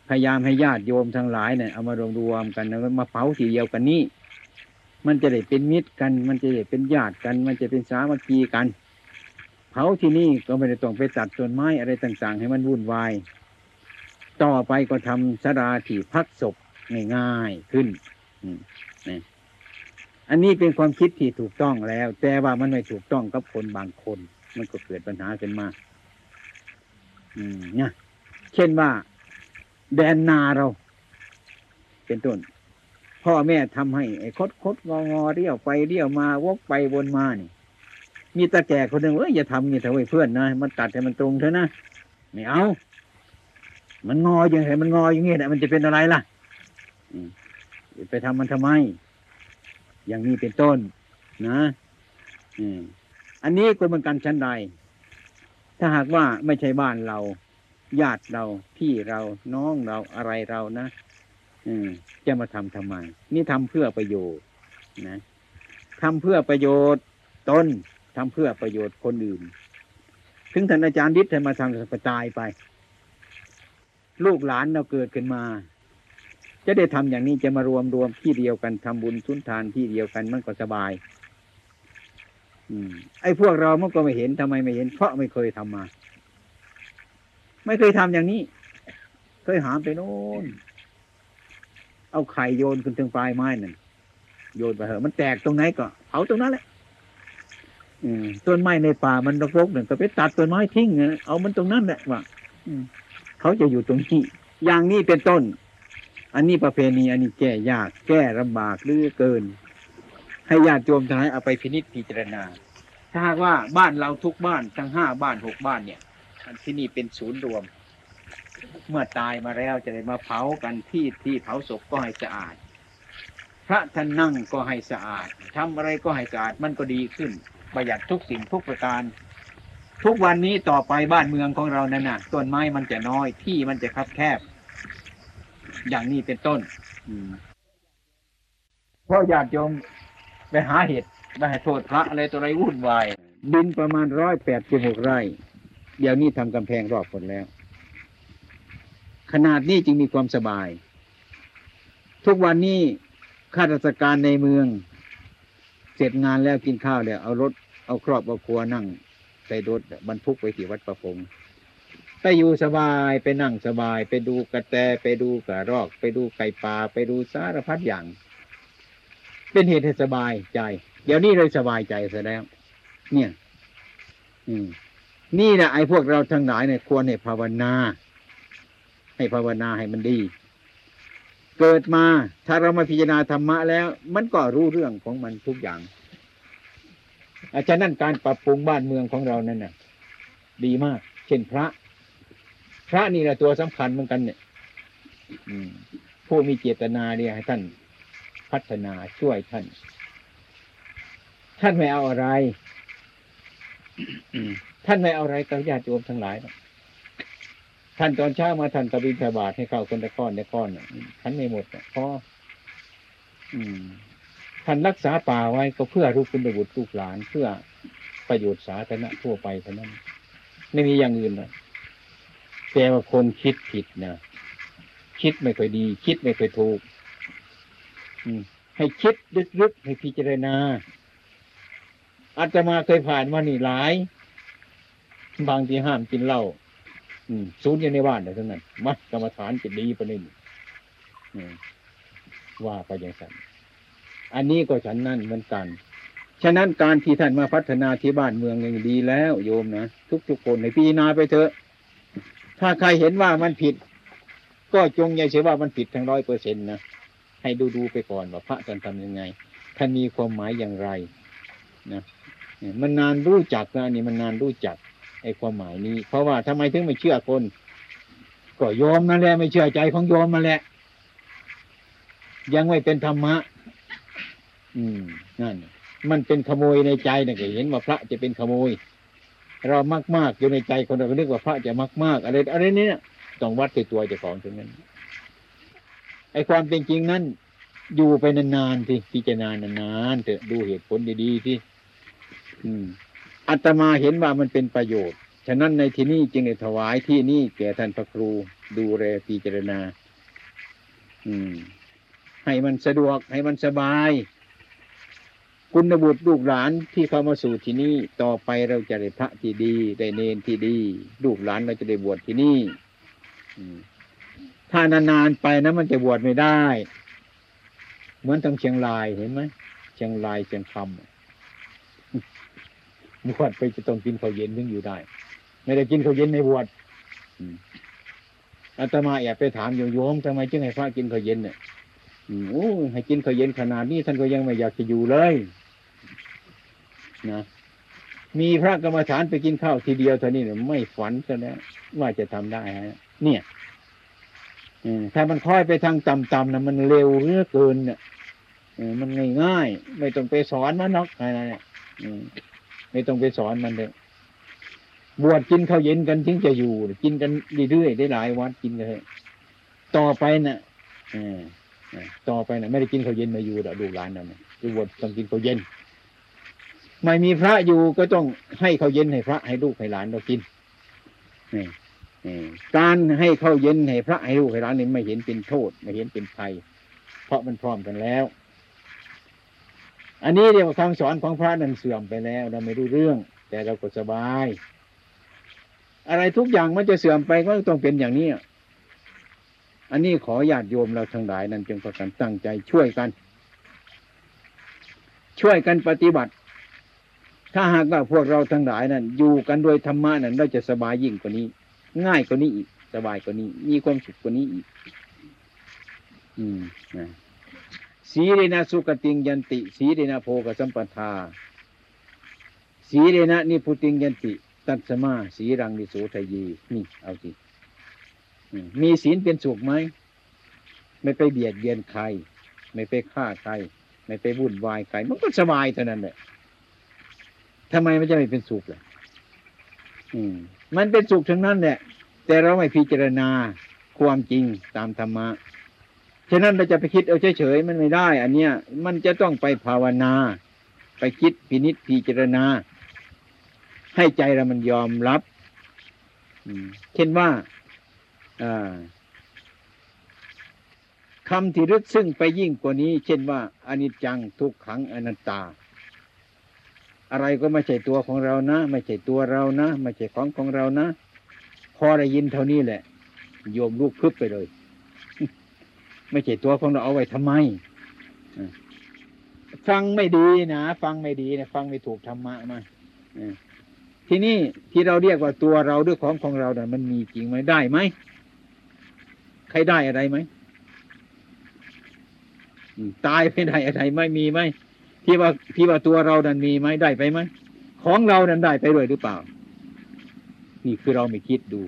พยายามให้ญาติโยมทั้งหลายเนี่ยเอามารวมรวมกันมาเผาทีเดียวกันนี้ มันจะได้เป็นมิตรกัน มันจะได้เป็นญาติกัน มันจะเป็นสามัคคีกัน เผาที่นี่ก็ไม่ได้ต้องไปตัดต้นไม้อะไรต่าง ๆ ให้มันวุ่นวาย ต่อไปก็ทำสราที่พักศพง่ายๆขึ้น อันนี้เป็นความคิดที่ถูกต้องแล้ว แต่ว่ามันไม่ถูกต้องกับคนบางคน มันก็เกิดปัญหาขึ้นมา อืมเนี่ยเช่นว่า แดนนาเรา เป็นต้น พ่อแม่ทำให้ไอ้คดคดงองอเรียวไปเรียวมาวกไปวนมานี่มีตาแก่คนหนึ่งเอ้ยอย่าทำนี่เถอะเว้ยเพื่อนนะมันตัดให้มันตรงเถอะนะไม่เอา มันงออย่างไรมันงออย่างงี้แหละมันจะเป็นอะไรล่ะอืไปทำมันทำไม อย่างนี้เป็นต้น นะอันนี้ก็เหมือนกันชั้นใด ถ้าหากว่าไม่ใช่บ้านเรา ญาติเราพี่เราน้องเราอะไรเรานะจะมาทำทำไม นี่ทำเพื่อประโยชน์นะทำเพื่อประโยชน์ตนทำเพื่อประโยชน์คนอื่น ถึงท่านอาจารย์ดิษฐ์ให้มาทำก็ตายไป ลูกหลานเราเกิดขึ้นมา จะได้ทำอย่างนี้จะมารวมรวมที่เดียวกันทำบุญสุนทานที่เดียวกันมันก็สบาย อืม ไอ้พวกเรามันก็ไม่เห็นทำไมไม่เห็น เพราะไม่เคยทำมา ไม่เคยทำอย่างนี้ เคยหามไปโน่นเอาไข่โยนขึ้นถึงปลายไม้นั่นโยนไปเหอะมันแตกตรงไหนก็เผาตรงนั้นแหละอืมต้นไม้ในป่ามันรกๆหนึ่งก็ไปตัดต้นไม้ทิ้งนะเอามันตรงนั้นแหละว่าเขาจะอยู่ตรงนี้อย่างนี้เป็นต้น อันนี้ประเพณีอันนี้แก้ยากแก้ลำบากเหลือเกิน ให้ญาติโยมทั้งหลายเอาไปพินิจพิจารณา ถ้าหากว่าบ้านเราทุกบ้านทั้งห้าบ้านหกบ้านเนี่ยที่นี่เป็นศูนย์รวม เมื่อตายมาแล้วจะได้มาเผากันที่ที่เผาศพก็ให้สะอาด พระท่านนั่งก็ให้สะอาดทำอะไรก็ให้สะอาดมันก็ดีขึ้น ประหยัดทุกสิ่งทุกประการทุกวันนี้ต่อไปบ้านเมืองของเรานั่นน่ะต้นไม้มันจะน้อยที่มันจะคับแคบ อย่างนี้เป็นต้น อืมเพราะญาติโยมไปหาเห็ดไปให้โทษพระอะไรตัวอะไรวุ่นวายดินประมาณร้อยแปดสิบหกไร่ เดี๋ยวนี้ทำกำแพงรอบหมดแล้ว ขนาดนี้จึงมีความสบาย ทุกวันนี้ข้าราชการในเมือง เสร็จงานแล้วกินข้าวแล้วเอารถเอาครอบเอาครัวนั่งใส่รถบรรทุกไปที่วัดประพง ไปอยู่สบายไปนั่งสบาย ไปดูกระแตไปดูกระรอก ไปดูไก่ป่าไปดูสารพัดอย่าง เป็นเหตุให้สบายใจ เดี๋ยวนี้เลยสบายใจเสียแล้ว เนี่ย อืมนี่แหละไอ้พวกเราทั้งหลายเนี่ยควรให้ภาวนา ให้ภาวนาให้มันดี เกิดมาถ้าเรามาพิจารณาธรรมะแล้ว มันก็รู้เรื่องของมันทุกอย่างอาจารย์นั่นการปรับปรุงบ้านเมืองของเรานั่นน่ะ ดีมาก เช่นพระ พระนี่แหละตัวสำคัญเหมือนกันเนี่ย อืมผู้มีเจตนาเนี่ยให้ท่านพัฒนาช่วยท่าน ท่านไม่เอาอะไรอืมท่านไม่เอาอะไรกับญาติโยมทั้งหลายหรอกท่านตอนเช้ามาท่านตะบินทบาทให้เข้าคนละก้อนละก้อนน่ะท่านไม่หมดน่ะพออืมท่านรักษาป่าไว้ก็เพื่อลูกคุณบุตรลูกหลาน เพื่อประโยชน์สาธารณะทั่วไปเท่านั้น ไม่มีอย่างอื่นนะ แต่ว่าคนคิดผิดนะคิดไม่ค่อยดี คิดไม่ค่อยถูกให้คิดลึกๆให้พิจารณาอาตมาเคยผ่านมานี่หลาย บางทีห้ามกินเหล้าอืมศูนอยู่ในบ้านเดี๋ยวเท่านั้นมัดกรรมฐานจะดีประเด็นว่าไปอย่างนั้นอันนี้ก็ฉันนั่นเหมือนกัน ฉะนั้นการที่ท่านมาพัฒนาที่บ้านเมืองยังดีแล้ว โยมนะทุกๆคนในพิจารณาไปเถอะ ถ้าใครเห็นว่ามันผิด ก็จงอย่าเชื่อว่ามันผิดทั้งร้อยเปอร์เซ็นต์นะให้ดูดูๆไปก่อนว่าพระท่านทำยังไงท่านมีความหมายอย่างไรนะมันนานรู้จักนะอันนี่มันนานรู้จักไอ้ความหมายนี้ เพราะว่าทำไมถึงไม่เชื่อคน ก็โยมนั่นแหละไม่เชื่อใจของโยมมาแหละ ยังไม่เป็นธรรมะ อืมนั่นมันเป็นขโมยในใจนะก็เห็นว่าพระจะเป็นขโมย เรามากมากๆอยู่ในใจคนเราก็นึกว่าพระจะมากมากอะไรอะไรเนี้ยต้องวัดที่ตัวเจ้าของตรงนั้นไอ้ความเป็นจริงนั้นอยู่ไปนานๆที่พิจารณานานๆเถอะดูเหตุผลดีๆที่อืมอาตมาเห็นว่ามันเป็นประโยชน์ ฉะนั้นในที่นี้จึงได้ถวายที่นี่แก่ท่านพระครูดูแลพิจารณา อืม ให้มันสะดวกให้มันสบาย คุณบุตรลูกหลานที่เข้ามาสู่ที่นี่ต่อไปเราจะได้พระที่ดี ได้เนนที่ดี ลูกหลานเราจะได้บวชที่นี่ถ้านานๆไปนะมันจะบวชไม่ได้ เหมือนทางเชียงรายเห็นไหมเชียงรายเชียงคำบวชไปจะต้องกินข้าวเย็นถึงอยู่ได้ ไม่ได้กินข้าวเย็นในบวชอาตมาแอบไปถามโยมทำไมจึงให้พระกินข้าวเย็นเนี่ยโอ้ให้กินข้าวเย็นขนาดนี้ท่านก็ยังไม่อยากจะอยู่เลย นะมีพระกรรมฐานไปกินข้าวทีเดียวเท่านี้เนี่ยไม่ฝันซะแล้วว่าจะทำได้ฮะ เนี่ยถ้ามันค่อยไปทางต่ำๆนะมันเร็วเหลือเกินเนี่ยมันง่ายๆไม่ต้องไปสอนมันหรอกอะไรเนี่ยไม่ต้องไปสอนมันเลยบวชกินข้าวเย็นกันถึงจะอยู่ กินกันเรื่อยๆได้หลายวัดกินกันเลยต่อไปน่ะต่อไปน่ะ ไม่ได้กินข้าวเย็นมาอยู่ดอกลูกหลานนั่นน่ะจะบวชต้องกินข้าวเย็น ไม่มีพระอยู่ก็ต้องให้เขาเย็นให้พระให้ลูกให้หลานเรากินนี่นี่การให้เข้าเย็นให้พระให้ลูกให้หลานนี่ไม่เห็นเป็นโทษ ไม่เห็นเป็นภัย เพราะมันพร้อมกันแล้ว อันนี้เรียกว่าคำสอนของพระนั้นเสื่อมไปแล้ว เราไม่รู้เรื่อง แต่เราก็สบาย อะไรทุกอย่างมันจะเสื่อมไปก็ต้องเป็นอย่างนี้อันนี้ขอญาติโยมเราทั้งหลายนั้นจงประกันตั้งใจช่วยกัน ช่วยกันปฏิบัติ ถ้าหากว่าพวกเราทั้งหลายนั้นอยู่กันโดยธรรมะนั้นเราจะสบายยิ่งกว่านี้ ง่ายกว่านี้อีก สบายกว่านี้ มีความสุขกว่านี้อีก อืมนะสีเรนะสุกติงยันติ สีเรนะโพกสัมปทา สีเรนะนิพุติงยันติ ตัตสมา สีรังนิโสทยีนี่เอาสิอืมมีศีลเป็นสุขไหม ไม่ไปเบียดเบียนใคร ไม่ไปฆ่าใคร ไม่ไปวุ่นวายใคร มันก็สบายเท่านั้นแหละ ทำไมมันจะไม่เป็นสุขล่ะอืม มันเป็นสุขทั้งนั้นแหละแต่เราไม่พิจารณาความจริงตามธรรมะฉะนั้นเราจะไปคิดเอาเฉยๆมันไม่ได้ อันเนี้ย มันจะต้องไปภาวนา ไปคิดพินิจพิจารณา ให้ใจเรามันยอมรับเช่นว่าคำที่ลึกซึ่งไปยิ่งกว่านี้ เช่นว่าอนิจจังทุกขังอนัตตา อะไรก็ไม่ใช่ตัวของเรานะ ไม่ใช่ตัวเรานะ ไม่ใช่ของของเรานะผอได้ยินเท่านี้แหละ โยมลูกพึบไปเลย ไม่ใช่ตัวของเราเอาไว้ทำไมฟังไม่ดีนะฟังไม่ดีนะฟังไม่ถูกธรรมะมาทีนี้ที่เราเรียกว่าตัวเราด้วยของของเราเนี่ยมันมีจริงไหมได้ไหมใครได้อะไรไหมตายไม่ได้อะไรไม่มีไหม ที่ว่าที่ว่าตัวเรานั้นมีไหมได้ไปไหมของเรานั้นได้ไปด้วยหรือเปล่า นี่คือเราไม่คิดดู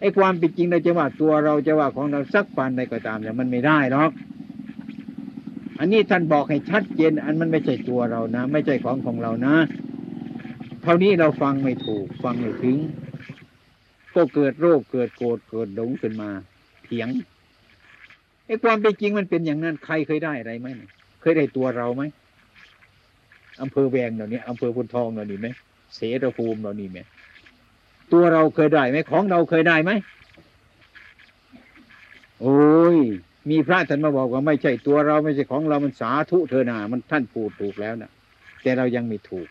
ไอ้ความเป็นจริงเราจะว่าตัวเราจะว่าของเราสักปันใดก็ตามแต่มันไม่ได้หรอกอันนี้ท่านบอกให้ชัดเจน อันมันไม่ใช่ตัวเรานะ ไม่ใช่ของของเรานะเท่านี้เราฟังไม่ถูก ฟังไม่ถึง ก็เกิดโรคเกิดโกรธเกิดหลงขึ้นมาเถียงไอ้ความเป็นจริงมันเป็นอย่างนั้นใครเคยได้อะไรไหมเคยได้ตัวเราไหม อำเภอแวงเหล่านี้อำเภอพุนทองเหล่านี้ไหมเสรภูมิเหล่านี้ไหมตัวเราเคยได้ไหมของเราเคยได้ไหมโอ้ย มีพระท่านมาบอกว่าไม่ใช่ตัวเราไม่ใช่ของเรามันสาธุเธอนามันท่านพูดถูกแล้วนะแต่เรายังไม่ถูก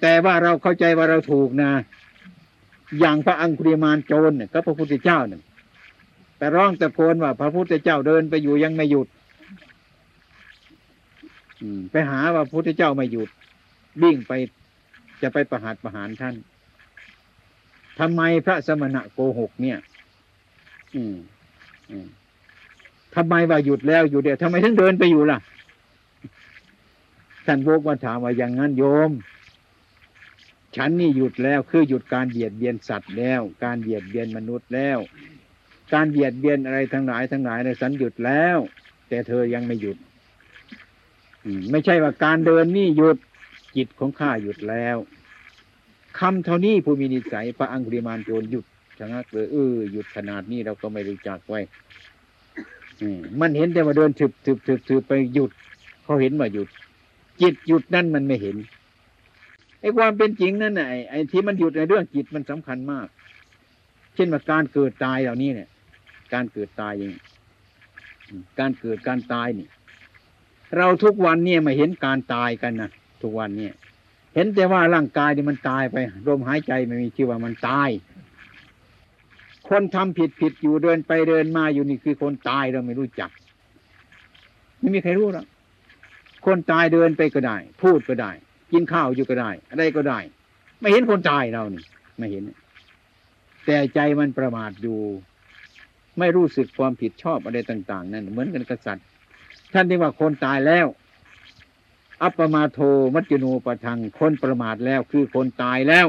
แต่ว่าเราเข้าใจว่าเราถูกนะ อย่างพระอังคุริมานโจรเนี่ยก็พระพุทธเจ้าเนี่ยแต่ร้องแต่โพนว่าพระพุทธเจ้าเดินไปอยู่ยังไม่หยุด อืม ไปหาว่าพระพุทธเจ้าไม่หยุดวิ่งไปจะไปประหารประหารท่านทำไมพระสมณะโกหกเนี่ย อืมอืมทำไมว่าหยุดแล้วอยู่เดียวทำไมถึงเดินไปอยู่ล่ะท่านโบกมาถามว่าอย่างนั้นโยม ฉันนี่หยุดแล้วคือหยุดการเบียดเบียนสัตว์แล้ว การเบียดเบียนมนุษย์แล้ว การเบียดเบียนอะไรทั้งหลายทั้งหลายเนี่ยฉันหยุดแล้ว แต่เธอยังไม่หยุด ไม่ใช่ว่าการเดินนี่หยุดจิตของข้าหยุดแล้วคำเท่านี้ผู้มีนิสัยพระอังคุริมานโจรหยุดชะงักเลยเออหยุดขนาดนี้เราก็ไม่รู้จักไว้มันเห็นแต่ว่าเดินถึบถึบถึบถึบไปหยุดเขาเห็นว่าหยุด จิตหยุดนั่นมันไม่เห็นไอ้ความเป็นจริงนั่นน่ะไอ้ไอ้ที่มันหยุดในเรื่องจิตมันสำคัญมาก เช่นว่าการเกิดตายเหล่านี้เนี่ย การเกิดตายอย่างนี้การเกิดการตายนี่ เราทุกวันเนี่ยมาเห็นการตายกันนะทุกวันเนี่ย เห็นแต่ว่าร่างกายนี่มันตายไปลมหายใจไม่มีชื่อว่ามันตาย คนทำผิดผิดอยู่เดินไปเดินมาอยู่นี่คือคนตายเราไม่รู้จัก ไม่มีใครรู้หรอกคนตายเดินไปก็ได้ พูดก็ได้ กินข้าวอยู่ก็ได้ อะไรก็ได้ ไม่เห็นคนตายเรานี่ไม่เห็น แต่ใจมันประมาทอยู่ ไม่รู้สึกความผิดชอบอะไรต่าง ๆ นั่นเหมือนกันกษัตริย์ ท่านที่ว่าคนตายแล้ว อัปปมาโทมัจจุโนปะทังคนประมาทแล้วคือคนตายแล้ว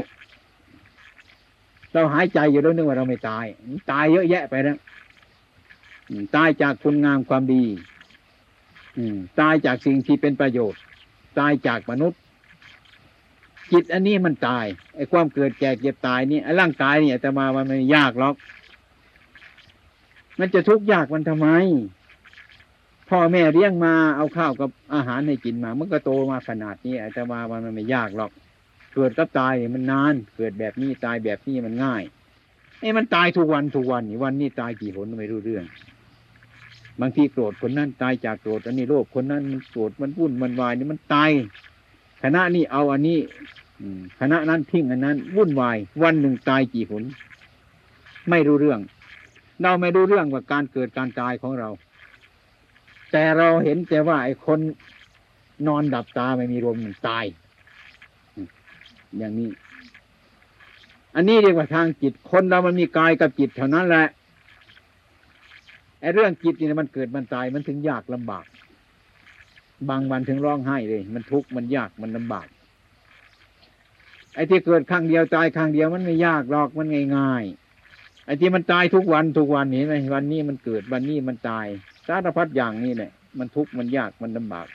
เราหายใจอยู่แล้วนึกว่าเราไม่ตาย ตายเยอะแยะไปแล้วตายจากคุณงามความดีอืตายจากสิ่งที่เป็นประโยชน์ ตายจากมนุษย์ จิตอันนี้มันตายไอ้ความเกิดแก่เจ็บตายนี่ไอ้ร่างกายเนี่ยแต่มามันไม่ยากหรอก มันจะทุกข์ยากมันทำไม พ่อแม่เลี้ยงมาเอาข้าวกับอาหารให้กินมา มันก็โตมาขนาดนี้แต่มามันไม่ยากหรอก เกิดกับตายมันนาน เกิดแบบนี้ตายแบบนี้มันง่ายไอ้มันตายทุกวันทุกวันนี่วันนี้ตายกี่หนไม่รู้เรื่อง บางทีโกรธคนนั้นตายจากโกรธอันนี้โลภคนนั้นมันโกรธมันวุ่นมันวายนี่มันตายคณะนี้เอาอันนี้คณะนั้นทิ้งอันนั้น วุ่นวาย วันหนึ่งตายกี่หนไม่รู้เรื่อง เราไม่รู้เรื่องว่าการเกิดการตายของเรา แต่เราเห็นแต่ว่าไอ้คนนอนดับตาไม่มีลมตาย อย่างนี้ อันนี้เรียกว่าทางจิต คนเรามันมีกายกับจิตเท่านั้นแหละไอ้เรื่องจิตนี่มันเกิดมันตายมันถึงยากลำบาก บางวันถึงร้องไห้เลย มันทุกข์มันยากมันลำบาก ไอ้ที่เกิดครั้งเดียวตายครั้งเดียวมันไม่ยากหรอกมันง่ายๆไอ้ที่มันตายทุกวันทุกวันเห็นไหมวันนี้มันเกิดวันนี้มันตาย สารพัดอย่างนี้แหละมันทุกข์มันยากมันลำบาก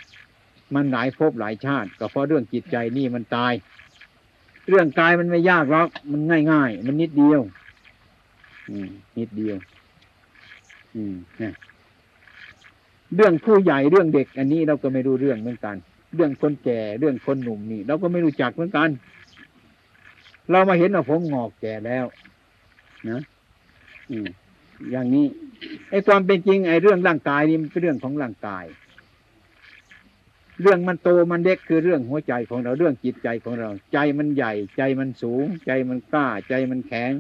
มันหลายภพหลายชาติ ก็เพราะเรื่องจิตใจนี่มันตาย เรื่องกายมันไม่ยากหรอกมันง่ายๆมันนิดเดียว อืม นิดเดียว อืมนะเรื่องผู้ใหญ่เรื่องเด็ก อันนี้เราก็ไม่รู้เรื่องเหมือนกัน เรื่องคนแก่เรื่องคนหนุ่มนี่ เราก็ไม่รู้จักเหมือนกัน เรามาเห็นว่าผมงอกแก่แล้ว นะ อืมอย่างนี้ ไอ้ความเป็นจริงไอ้เรื่องร่างกายนี่มันเป็นเรื่องของร่างกาย เรื่องมันโตมันเล็กคือเรื่องหัวใจของเราเรื่องจิตใจของเรา ใจมันใหญ่ ใจมันสูง ใจมันกล้า ใจมันแข็ง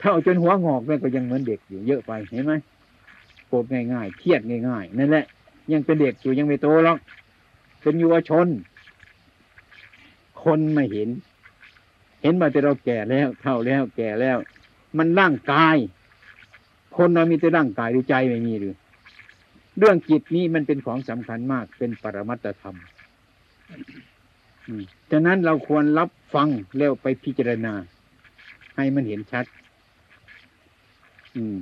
เท่าจนหัวงอกแม่ก็ยังเหมือนเด็กอยู่เยอะไปเห็นไหมโกรธง่ายๆเครียดง่ายๆนั่นแหละ ยังเป็นเด็กอยู่ยังไม่โตหรอกเป็นยาวชน คนไม่เห็น ห็นมาแต่เราแก่แล้วเท่าแล้ว แก่แล้ว มันร่างกาย คนเรามีแต่ร่างกายหรือใจไม่มีหรือ เรื่องจิตนี้มันเป็นของสำคัญมากเป็นปรมัตธรรมฉะนั้นเราควรรับฟังแล้วไปพิจารณา ให้มันเห็นชัด อืม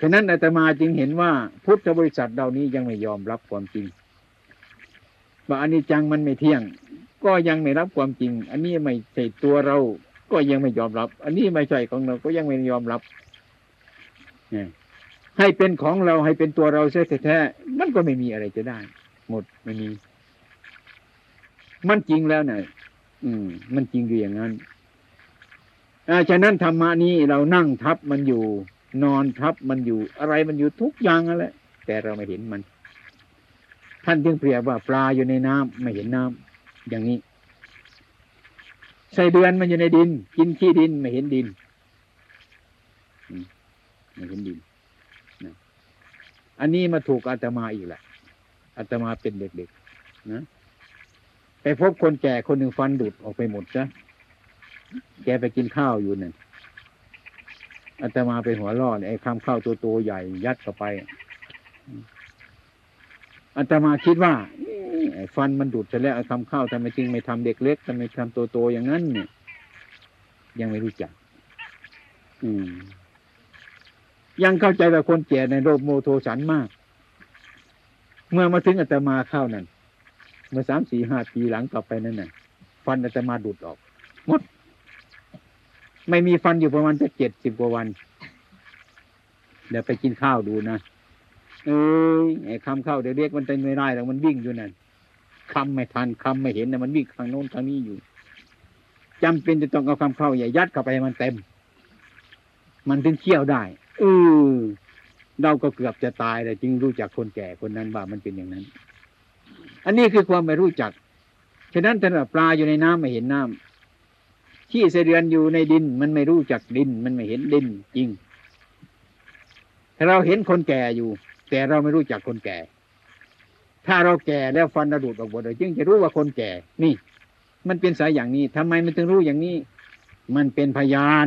ฉะนั้นอาตมาจึงเห็นว่า พุทธบริษัทเรานี้ยังไม่ยอมรับความจริงว่าอนิจจังมันไม่เที่ยง ก็ยังไม่รับความจริง อันนี้ไม่ใช่ตัวเรา ก็ยังไม่ยอมรับ อันนี้ไม่ใช่ของเราก็ยังไม่ยอมรับให้เป็นของเราให้เป็นตัวเราแท้ๆมันก็ไม่มีอะไรจะได้ หมดไม่มี มันจริงแล้วเนี่ยอืม มันจริงอยู่อย่างนั้นอาฉะนั้นธรรมะนี้เรานั่งทับมันอยู่ นอนทับมันอยู่ อะไรมันอยู่ทุกอย่างนั่นแหละแต่เราไม่เห็นมัน ท่านจึงเปรียบว่าปลาอยู่ในน้ำไม่เห็นน้ำ อย่างนี้ไส้เดือนมันอยู่ในดิน กินขี้ดินไม่เห็นดินไม่เห็นดินอันนี้มาถูกอาตมาอีกแหละอาตมาเป็นเด็กๆนะไปพบคนแก่คนหนึ่งฟันดุดออกไปหมดจ้ะแกไปกินข้าวอยู่นั่นอาตมาไปหัวล่อเนี่ยไอ้คำข้าวตัวโตใหญ่ยัดเข้าไป อาตมาคิดว่าฟันมันดุดเสร็จแล้วไอ้คำข้าวทำไมจริงไม่ทำเด็กเล็กทำไมทำโตๆอย่างนั้นเนี่ย ยังไม่รู้จัก อืม ยังเข้าใจว่าคนแก่ในโรคโมโทสันมาก เมื่อมาถึงอาตมาข้าวนั่นเมื่อสามสี่ห้าปีหลังต่อไปนั่นน่ะ ฟันอาตมาดุดออกหมด ไม่มีฟันอยู่ประมาณจะเจ็ดสิบกว่าวัน เดี๋ยวไปกินข้าวดูนะ เอ้ยไอ้คำเข้าเดี๋ยวเรียกมันเต็มไม่ได้แล้วมันวิ่งอยู่นั่นคำไม่ทันคำไม่เห็นนะมันวิ่งทางโน้นทางนี้อยู่จำเป็นจะต้องเอาคำเข้าใหญ่ยัดเข้าไปมันเต็ม มันถึงเคี่ยวได้เออเราก็เกือบจะตายแต่จึงรู้จักคนแก่คนนั้นว่ามันเป็นอย่างนั้น อันนี้คือความไม่รู้จัก ฉะนั้นถ้าปลาอยู่ในน้ำไม่เห็นน้ำขี้เสเดือนอยู่ในดิน มันไม่รู้จักดิน มันไม่เห็นดินจริงถ้าเราเห็นคนแก่อยู่ แต่เราไม่รู้จักคนแก่ ถ้าเราแก่แล้วฟันระดูดออกหมดเลยจึงจะรู้ว่าคนแก่ นี่ มันเป็นสายอย่างนี้ทำไมมันถึงรู้อย่างนี้ มันเป็นพยาน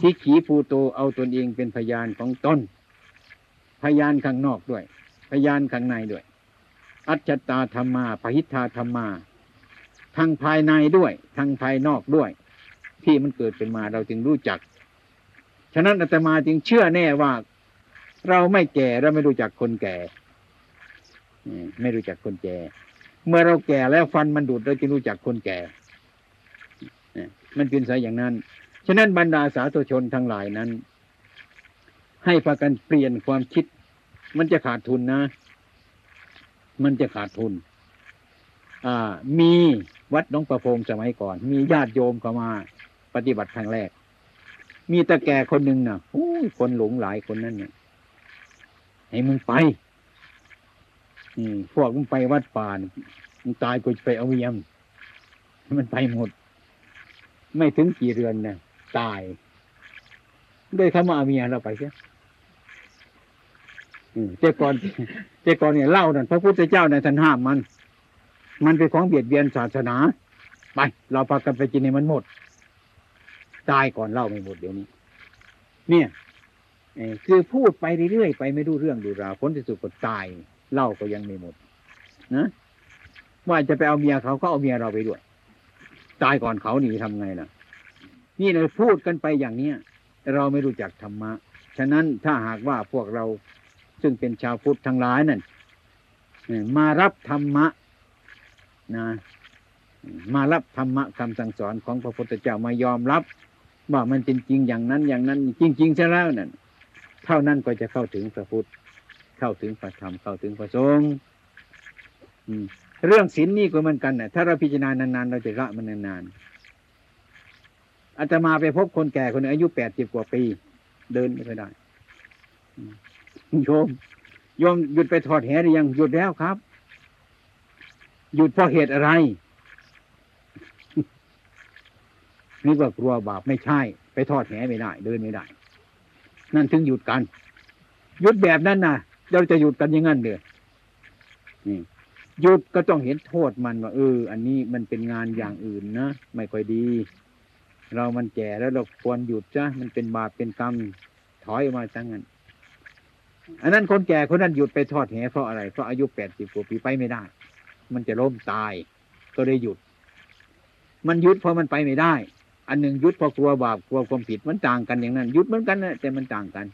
สิขีภูโตเอาตนเองเป็นพยานของตนพยานข้างนอกด้วย พยานข้างในด้วย อัจฉตาธรรมาปหิทธาธรรมาทางภายในด้วยทางภายนอกด้วย ที่มันเกิดเป็นมาเราจึงรู้จัก ฉะนั้นอาตมาจึงเชื่อแน่ว่า เราไม่แก่เราไม่รู้จักคนแก่ไม่รู้จักคนแก่ เมื่อเราแก่แล้วฟันมันดูดเราจึงรู้จักคนแก่มันเป็นสายอย่างนั้น ฉะนั้นบรรดาสาธุชนทั้งหลายนั้น ให้พากันเปลี่ยนความคิด มันจะขาดทุนนะ มันจะขาดทุน อ่า มีวัดน้องประพงสมัยก่อน มีญาติโยมเข้ามาปฏิบัติครั้งแรก มีตาแก่คนหนึ่งนะ่ะคนหลงหลายคนนั้นเนี่ย ให้มึงไป อืมพวกมึงไปวัดป่านมึงตายกูจะไปเอาเวียมมันไปหมด ไม่ถึงกี่เรือนเนี่ยตายด้วยคำว่าเมียเราไปใช่เจ้าก่อนเจ้าก่อนเนี่ยเล่านั่นพระพุทธเจ้าในท่านห้ามมัน มันเป็นของเบียดเบียนศาสนา ไป เราพากันไปกินในมันหมด ตายก่อนเล่าไม่หมดเดี๋ยวนี้ เนี่ย คือพูดไปเรื่อยๆไปไม่รู้เรื่องดูราวผลที่สุดก็ตายเล่าก็ยังไม่หมดนะว่าจะไปเอาเมียเขาก็เอาเมียเราไปด้วย ตายก่อนเขาหนีทำไงล่ะ นี่เราพูดกันไปอย่างเนี้ยเราไม่รู้จักธรรมะ ฉะนั้นถ้าหากว่าพวกเราซึ่งเป็นชาวพุทธทั้งหลายนั่นมารับธรรมะนะมารับธรรมะคำสั่งสอนของพระพุทธเจ้ามายอมรับ ว่ามันจริงจริงอย่างนั้นอย่างนั้น จริงจริงใช่แล้วนั่น เท่านั้นก็จะเข้าถึงพระพุทธ เข้าถึงพระธรรม เข้าถึงพระสงฆ์เรื่องศีลนี่ก็เหมือนกันนะถ้าเราพิจารณานานๆ เราจะละมันนานๆอาตมาไปพบคนแก่คนอายุแปดสิบกว่าปี เดินไม่ค่อยได้โยมโยมหยุดไปทอดแหหรือยังหยุดแล้วครับ หยุดเพราะเหตุอะไรนึกว่ากลัวบาปไม่ใช่ ไปทอดแหไม่ได้ เดินไม่ได้ นั่นถึงหยุดกัน หยุดแบบนั้นนะเราจะหยุดกันยังงั้นเด้อนี่หยุดก็ต้องเห็นโทษมันว่าเออ อันนี้มันเป็นงานอย่างอื่นนะไม่ค่อยดี เรามันแก่แล้วเราควรหยุดจ้ะมันเป็นบาปเป็นกรรมถอยออกมาจังงั้นอันนั้นคนแก่คนนั้นหยุดไปทอดแหเพราะอะไรเพราะอายุแปดสิบกว่าปีไปไม่ได้ มันจะล้มตาย ก็เลยหยุด มันหยุดเพราะมันไปไม่ได้ อันหนึ่งยุดเพราะกลัวบาปกลัวความผิดมันต่างกันอย่างนั้น ยุดเหมือนกันนะแต่มันต่างกัน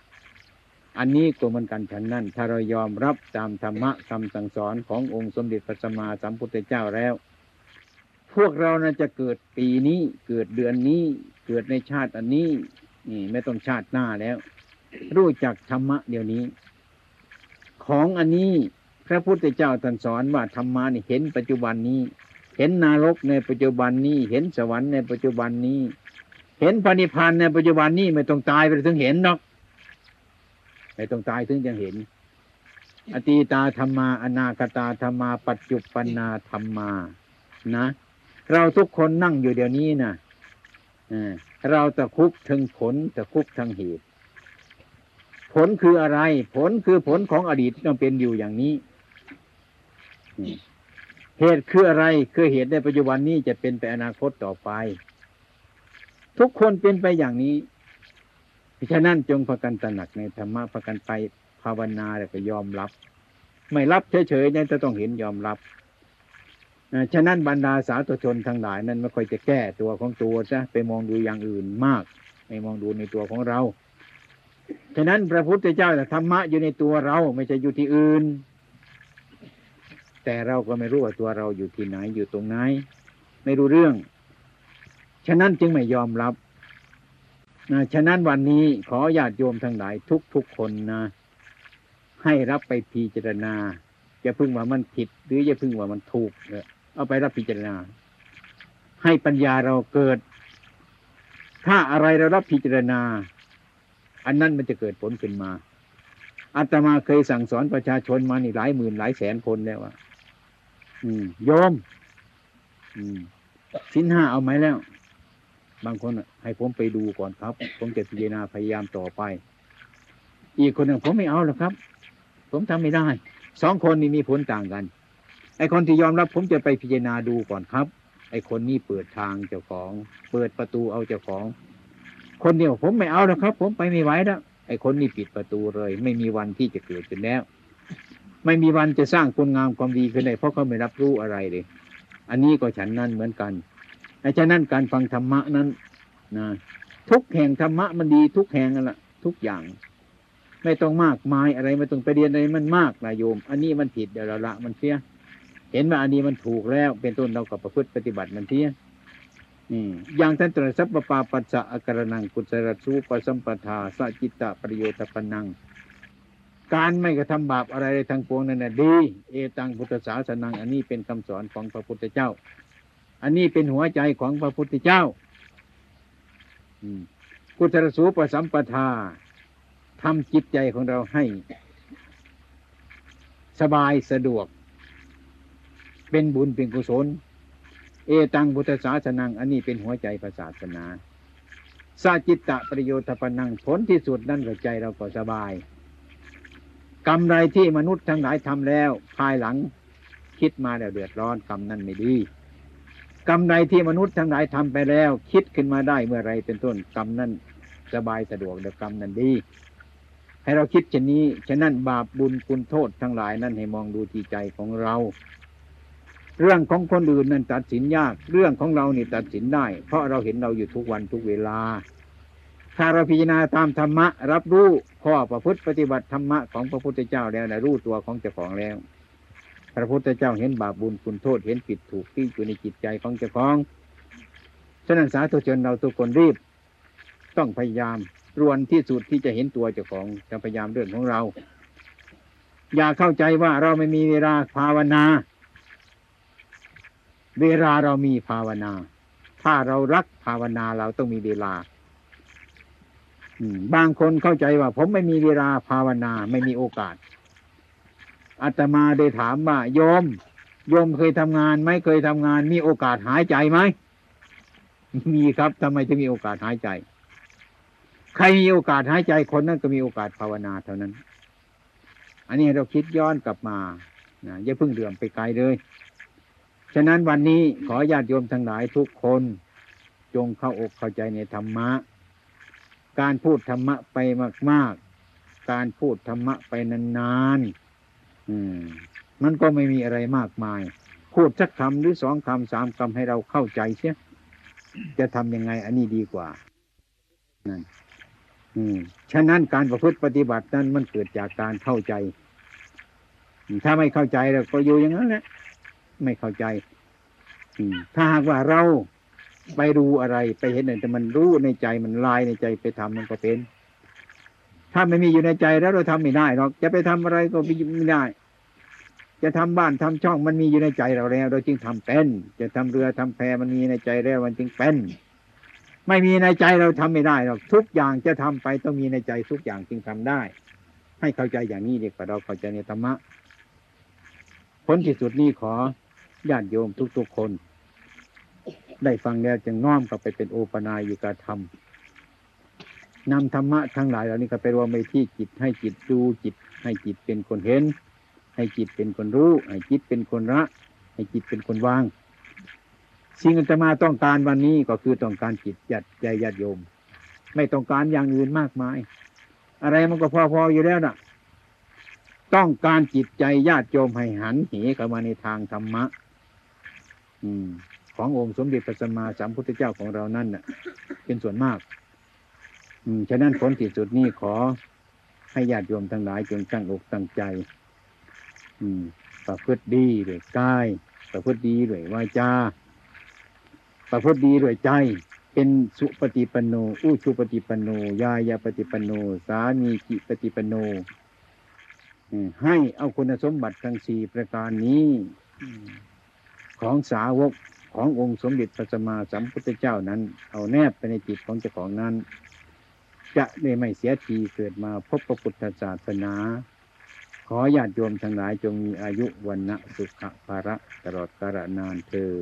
อันนี้ก็เหมือนกันฉันนั้นถ้าเรายอมรับตามธรรมะคำสั่งสอนขององค์สมเด็จพระสัมมาสัมพุทธเจ้าแล้ว พวกเรานะจะเกิดปีนี้เกิดเดือนนี้ เกิดในชาติอันนี้ นี่ไม่ต้องชาติหน้าแล้ว รู้จักธรรมะเดี๋ยวนี้ ของอันนี้พระพุทธเจ้าตรัสสอนว่าธรรมะนี่เห็นปัจจุบันนี้ เห็นนรกในปัจจุบันนี้ เห็นสวรรค์ในปัจจุบันนี้ เห็นพระนิพพานในปัจจุบันนี้ไม่ต้องตายไปถึงเห็นหรอกไม่ต้องตายถึงจะเห็น อตีตาธรรมาอนาคตาธรรมา ปัจจุปนาธรรมา นะ เราทุกคนนั่งอยู่เดี๋ยวนี้นะเราตะคุบถึงผลตะคุบทั้งเหตุ ผลคืออะไร ผลคือผลของอดีตที่เราเป็นอยู่อย่างนี้ เหตุคืออะไรคือเหตุในปัจจุบันนี้จะเป็นไปอนาคตต่อไป ทุกคนเป็นไปอย่างนี้ฉะนั้นจงพากันตระหนักในธรรมะพากันไปภาวนาแล้วก็ยอมรับ ไม่รับเฉยๆนั่นจะต้องเห็นยอมรับฉะนั้นบรรดาสาธุชนทั้งหลายนั้นไม่ค่อยจะแก้ตัวของตัวซะไปมองดูอย่างอื่นมาก ไม่มองดูในตัวของเรา ฉะนั้นพระพุทธเจ้าธรรมะอยู่ในตัวเราไม่ใช่อยู่ที่อื่น แต่เราก็ไม่รู้ว่าตัวเราอยู่ที่ไหนอยู่ตรงไหน ไม่รู้เรื่อง ฉะนั้นจึงไม่ยอมรับนะฉะนั้นวันนี้ขอญาติโยมทั้งหลายทุกๆคนนะ ให้รับไปพิจารณาอย่าพึ่งว่ามันผิด หรืออย่าพึ่งว่ามันถูกเออเอาไปรับพิจารณา ให้ปัญญาเราเกิด ถ้าอะไรเรารับพิจารณา อันนั้นมันจะเกิดผลขึ้นมาอาตมาเคยสั่งสอนประชาชนมานี่หลายหมื่นหลายแสนคนแล้วว่าอืม โยมอืมชิ้นห้าเอาไหมแล้ว บางคนให้ผมไปดูก่อนครับ ผมจะพิจารณาพยายามต่อไป อีกคนหนึ่งผมไม่เอาหรอกครับ ผมทำไม่ได้สองคนนี้มีผลต่างกัน ไอคนที่ยอมรับ ผมจะไปพิจารณาดูก่อนครับ ไอคนนี้เปิดทางเจ้าของ เปิดประตูเอาเจ้าของ คนเดียวผมไม่เอาแล้วครับ ผมไปไม่ไหวแล้วไอคนนี้ปิดประตูเลย ไม่มีวันที่จะเกิดขึ้นแล้ว ไม่มีวันจะสร้างคุณงามความดีขึ้นได้เพราะเขาไม่รับรู้อะไรเลย อันนี้ก็ฉันนั้นเหมือนกันไอ้ฉะนั้นการฟังธรรมะนั้นนะทุกแห่งธรรมะมันดีทุกแห่งนั่นแหละทุกอย่าง ไม่ต้องมากมายอะไรไม่ต้องไปเรียนอะไรมันมากนะโยม อันนี้มันผิดเดี๋ยวเราละมันเสียเห็นว่าอันนี้มันถูกแล้ว เป็นต้นเราก็ประพฤติปฏิบัติมันเสียนี่อย่างท่านตรัสสัพพปาปัสสะอาการนังกุศลสูปสัมปทาสัจิตตประโยชน์ปนัง การไม่กระทำบาปอะไรทางปวงนั่นน่ะดี เอตังพุทธศาสนัง อันนี้เป็นคำสอนของพระพุทธเจ้า อันนี้เป็นหัวใจของพระพุทธเจ้าอืมกุศลสูปสัมปทาทำจิตใจของเราให้ สบายสะดวก เป็นบุญเป็นกุศล เอตังพุทธศาสนัง อันนี้เป็นหัวใจพระศาสนา สาจิตตะประโยชน์ปนังผลที่สุดนั่นก็ใจเราก็สบาย กรรมใดที่มนุษย์ทั้งหลายทำแล้ว ภายหลังคิดมาแล้วเดือดร้อนกรรมนั้นไม่ดีกรรมใดที่มนุษย์ทั้งหลายทำไปแล้ว คิดขึ้นมาได้เมื่อไรเป็นต้นกรรมนั้นสบายสะดวกเดี๋ยวกรรมนั้นดี ให้เราคิดเช่นนี้ฉะนั้นบาปบุญคุณโทษทั้งหลายนั้นให้มองดูที่ใจของเรา เรื่องของคนอื่นนั้นตัดสินยาก เรื่องของเรานี่ตัดสินได้ เพราะเราเห็นเราอยู่ทุกวันทุกเวลา ถ้าเราพิจารณาตามธรรมะ รับรู้ข้อประพฤติปฏิบัติธรรมะของพระพุทธเจ้าแล้วนะรู้ตัวของเจ้าของแล้ว พระพุทธเจ้าเห็นบาปบุญคุณโทษเห็นผิดถูกที่อยู่ในจิตใจของเจ้าของฉะนั้นสาธุชนเราทุกคนรีบ ต้องพยายามรวนที่สุดที่จะเห็นตัวเจ้าของจะพยายามเรื่องของเรา อย่าเข้าใจว่าเราไม่มีเวลาภาวนา เวลาเรามีภาวนา ถ้าเรารักภาวนาเราต้องมีเวลา บางคนเข้าใจว่า ผมไม่มีเวลาภาวนาไม่มีโอกาสอาตมาได้ถามว่าโยมโยมเคยทำงานไหมเคยทำงาน มีโอกาสหายใจไหมมีครับทำไมจะมีโอกาสหายใจ ใครมีโอกาสหายใจคนนั้นก็มีโอกาสภาวนาเท่านั้น อันนี้เราคิดย้อนกลับมานะอย่าเพิ่งเดือมไปไกลเลย ฉะนั้นวันนี้ขอญาติโยมทั้งหลายทุกคน จงเข้าอกเข้าใจในธรรมะ การพูดธรรมะไปมาก ๆ การพูดธรรมะไปนานๆอืมมันก็ไม่มีอะไรมากมาย พูดสักคำหรือสองคำสามคำให้เราเข้าใจเสียจะทำยังไง อันนี้ดีกว่านั่นอืมฉะนั้นการประพฤติปฏิบัตินั้นมันเกิดจากการเข้าใจ ถ้าไม่เข้าใจเราก็อยู่อย่างนั้นแหละไม่เข้าใจถ้าหากว่าเรา ไปดูอะไรไปเห็นอะไรแต่มันรู้ในใจมันลายในใจไปทำมันก็เป็น ถ้าไม่มีอยู่ในใจแล้วเราทำไม่ได้หรอกจะไปทำอะไรก็ไม่ได้ จะทำบ้านทำช่องมันมีอยู่ในใจเราแล้ว เราจึงทำเป็น จะทำเรือทำแพมันมีในใจแล้วมันจึงเป็น ไม่มีในใจเราทำไม่ได้หรอกทุกอย่างจะทำไปต้องมีในใจทุกอย่างจึงทำได้ ให้เข้าใจอย่างนี้เดีกว่าเราเข้าใจในธรรมะผลที่สุดนี้ขอญาติโยมทุกๆคน ได้ฟังแล้วจึงน้อมกลับไปเป็นโอปนายอยู่กับธรรมนำธรรมะทั้งหลายเหล่านี้ก็ไปรวมไปที่จิตให้จิตดูจิต ให้จิตเป็นคนเห็น ให้จิตเป็นคนรู้ ให้จิตเป็นคนละให้จิตเป็นคนวางสิ่งที่จะมาต้องการวันนี้ก็คือต้องการจิตยัดใจญาติโยม ไม่ต้องการอย่างอื่นมากมาย อะไรมันก็พอๆอยู่แล้วน่ะ ต้องการจิตใจญาติโยมให้หันเหเข้ามาในทางธรรมะ อืม ขององค์สมเด็จพระสัมมาสัมพุทธเจ้าของเรานั่นน่ะ เป็นส่วนมาก อืมฉะนั้นผลที่สุดนี้ขอให้ญาติโยมทั้งหลายจงตั้งอกตั้งใจ อืม ประพฤติดีด้วยกายประพฤติดีด้วยวาจาประพฤติดีด้วยใจ เป็นสุปฏิปันโนอุชุปฏิปันโนยายาปฏิปันโน สามีจิปฏิปันโนให้เอาคุณสมบัติทั้งสี่ประการนี้ของสาวก ขององค์สมเด็จพระสัมมาสัมพุทธเจ้านั้น เอาแนบไปในจิตของเจ้าของนั้น จะได้ไม่เสียทีเกิดมาพบพระพุทธศาสนา ขอญาติโยมทั้งหลายจงมีอายุวันนะสุขภาระตลอดกาลนานเธอ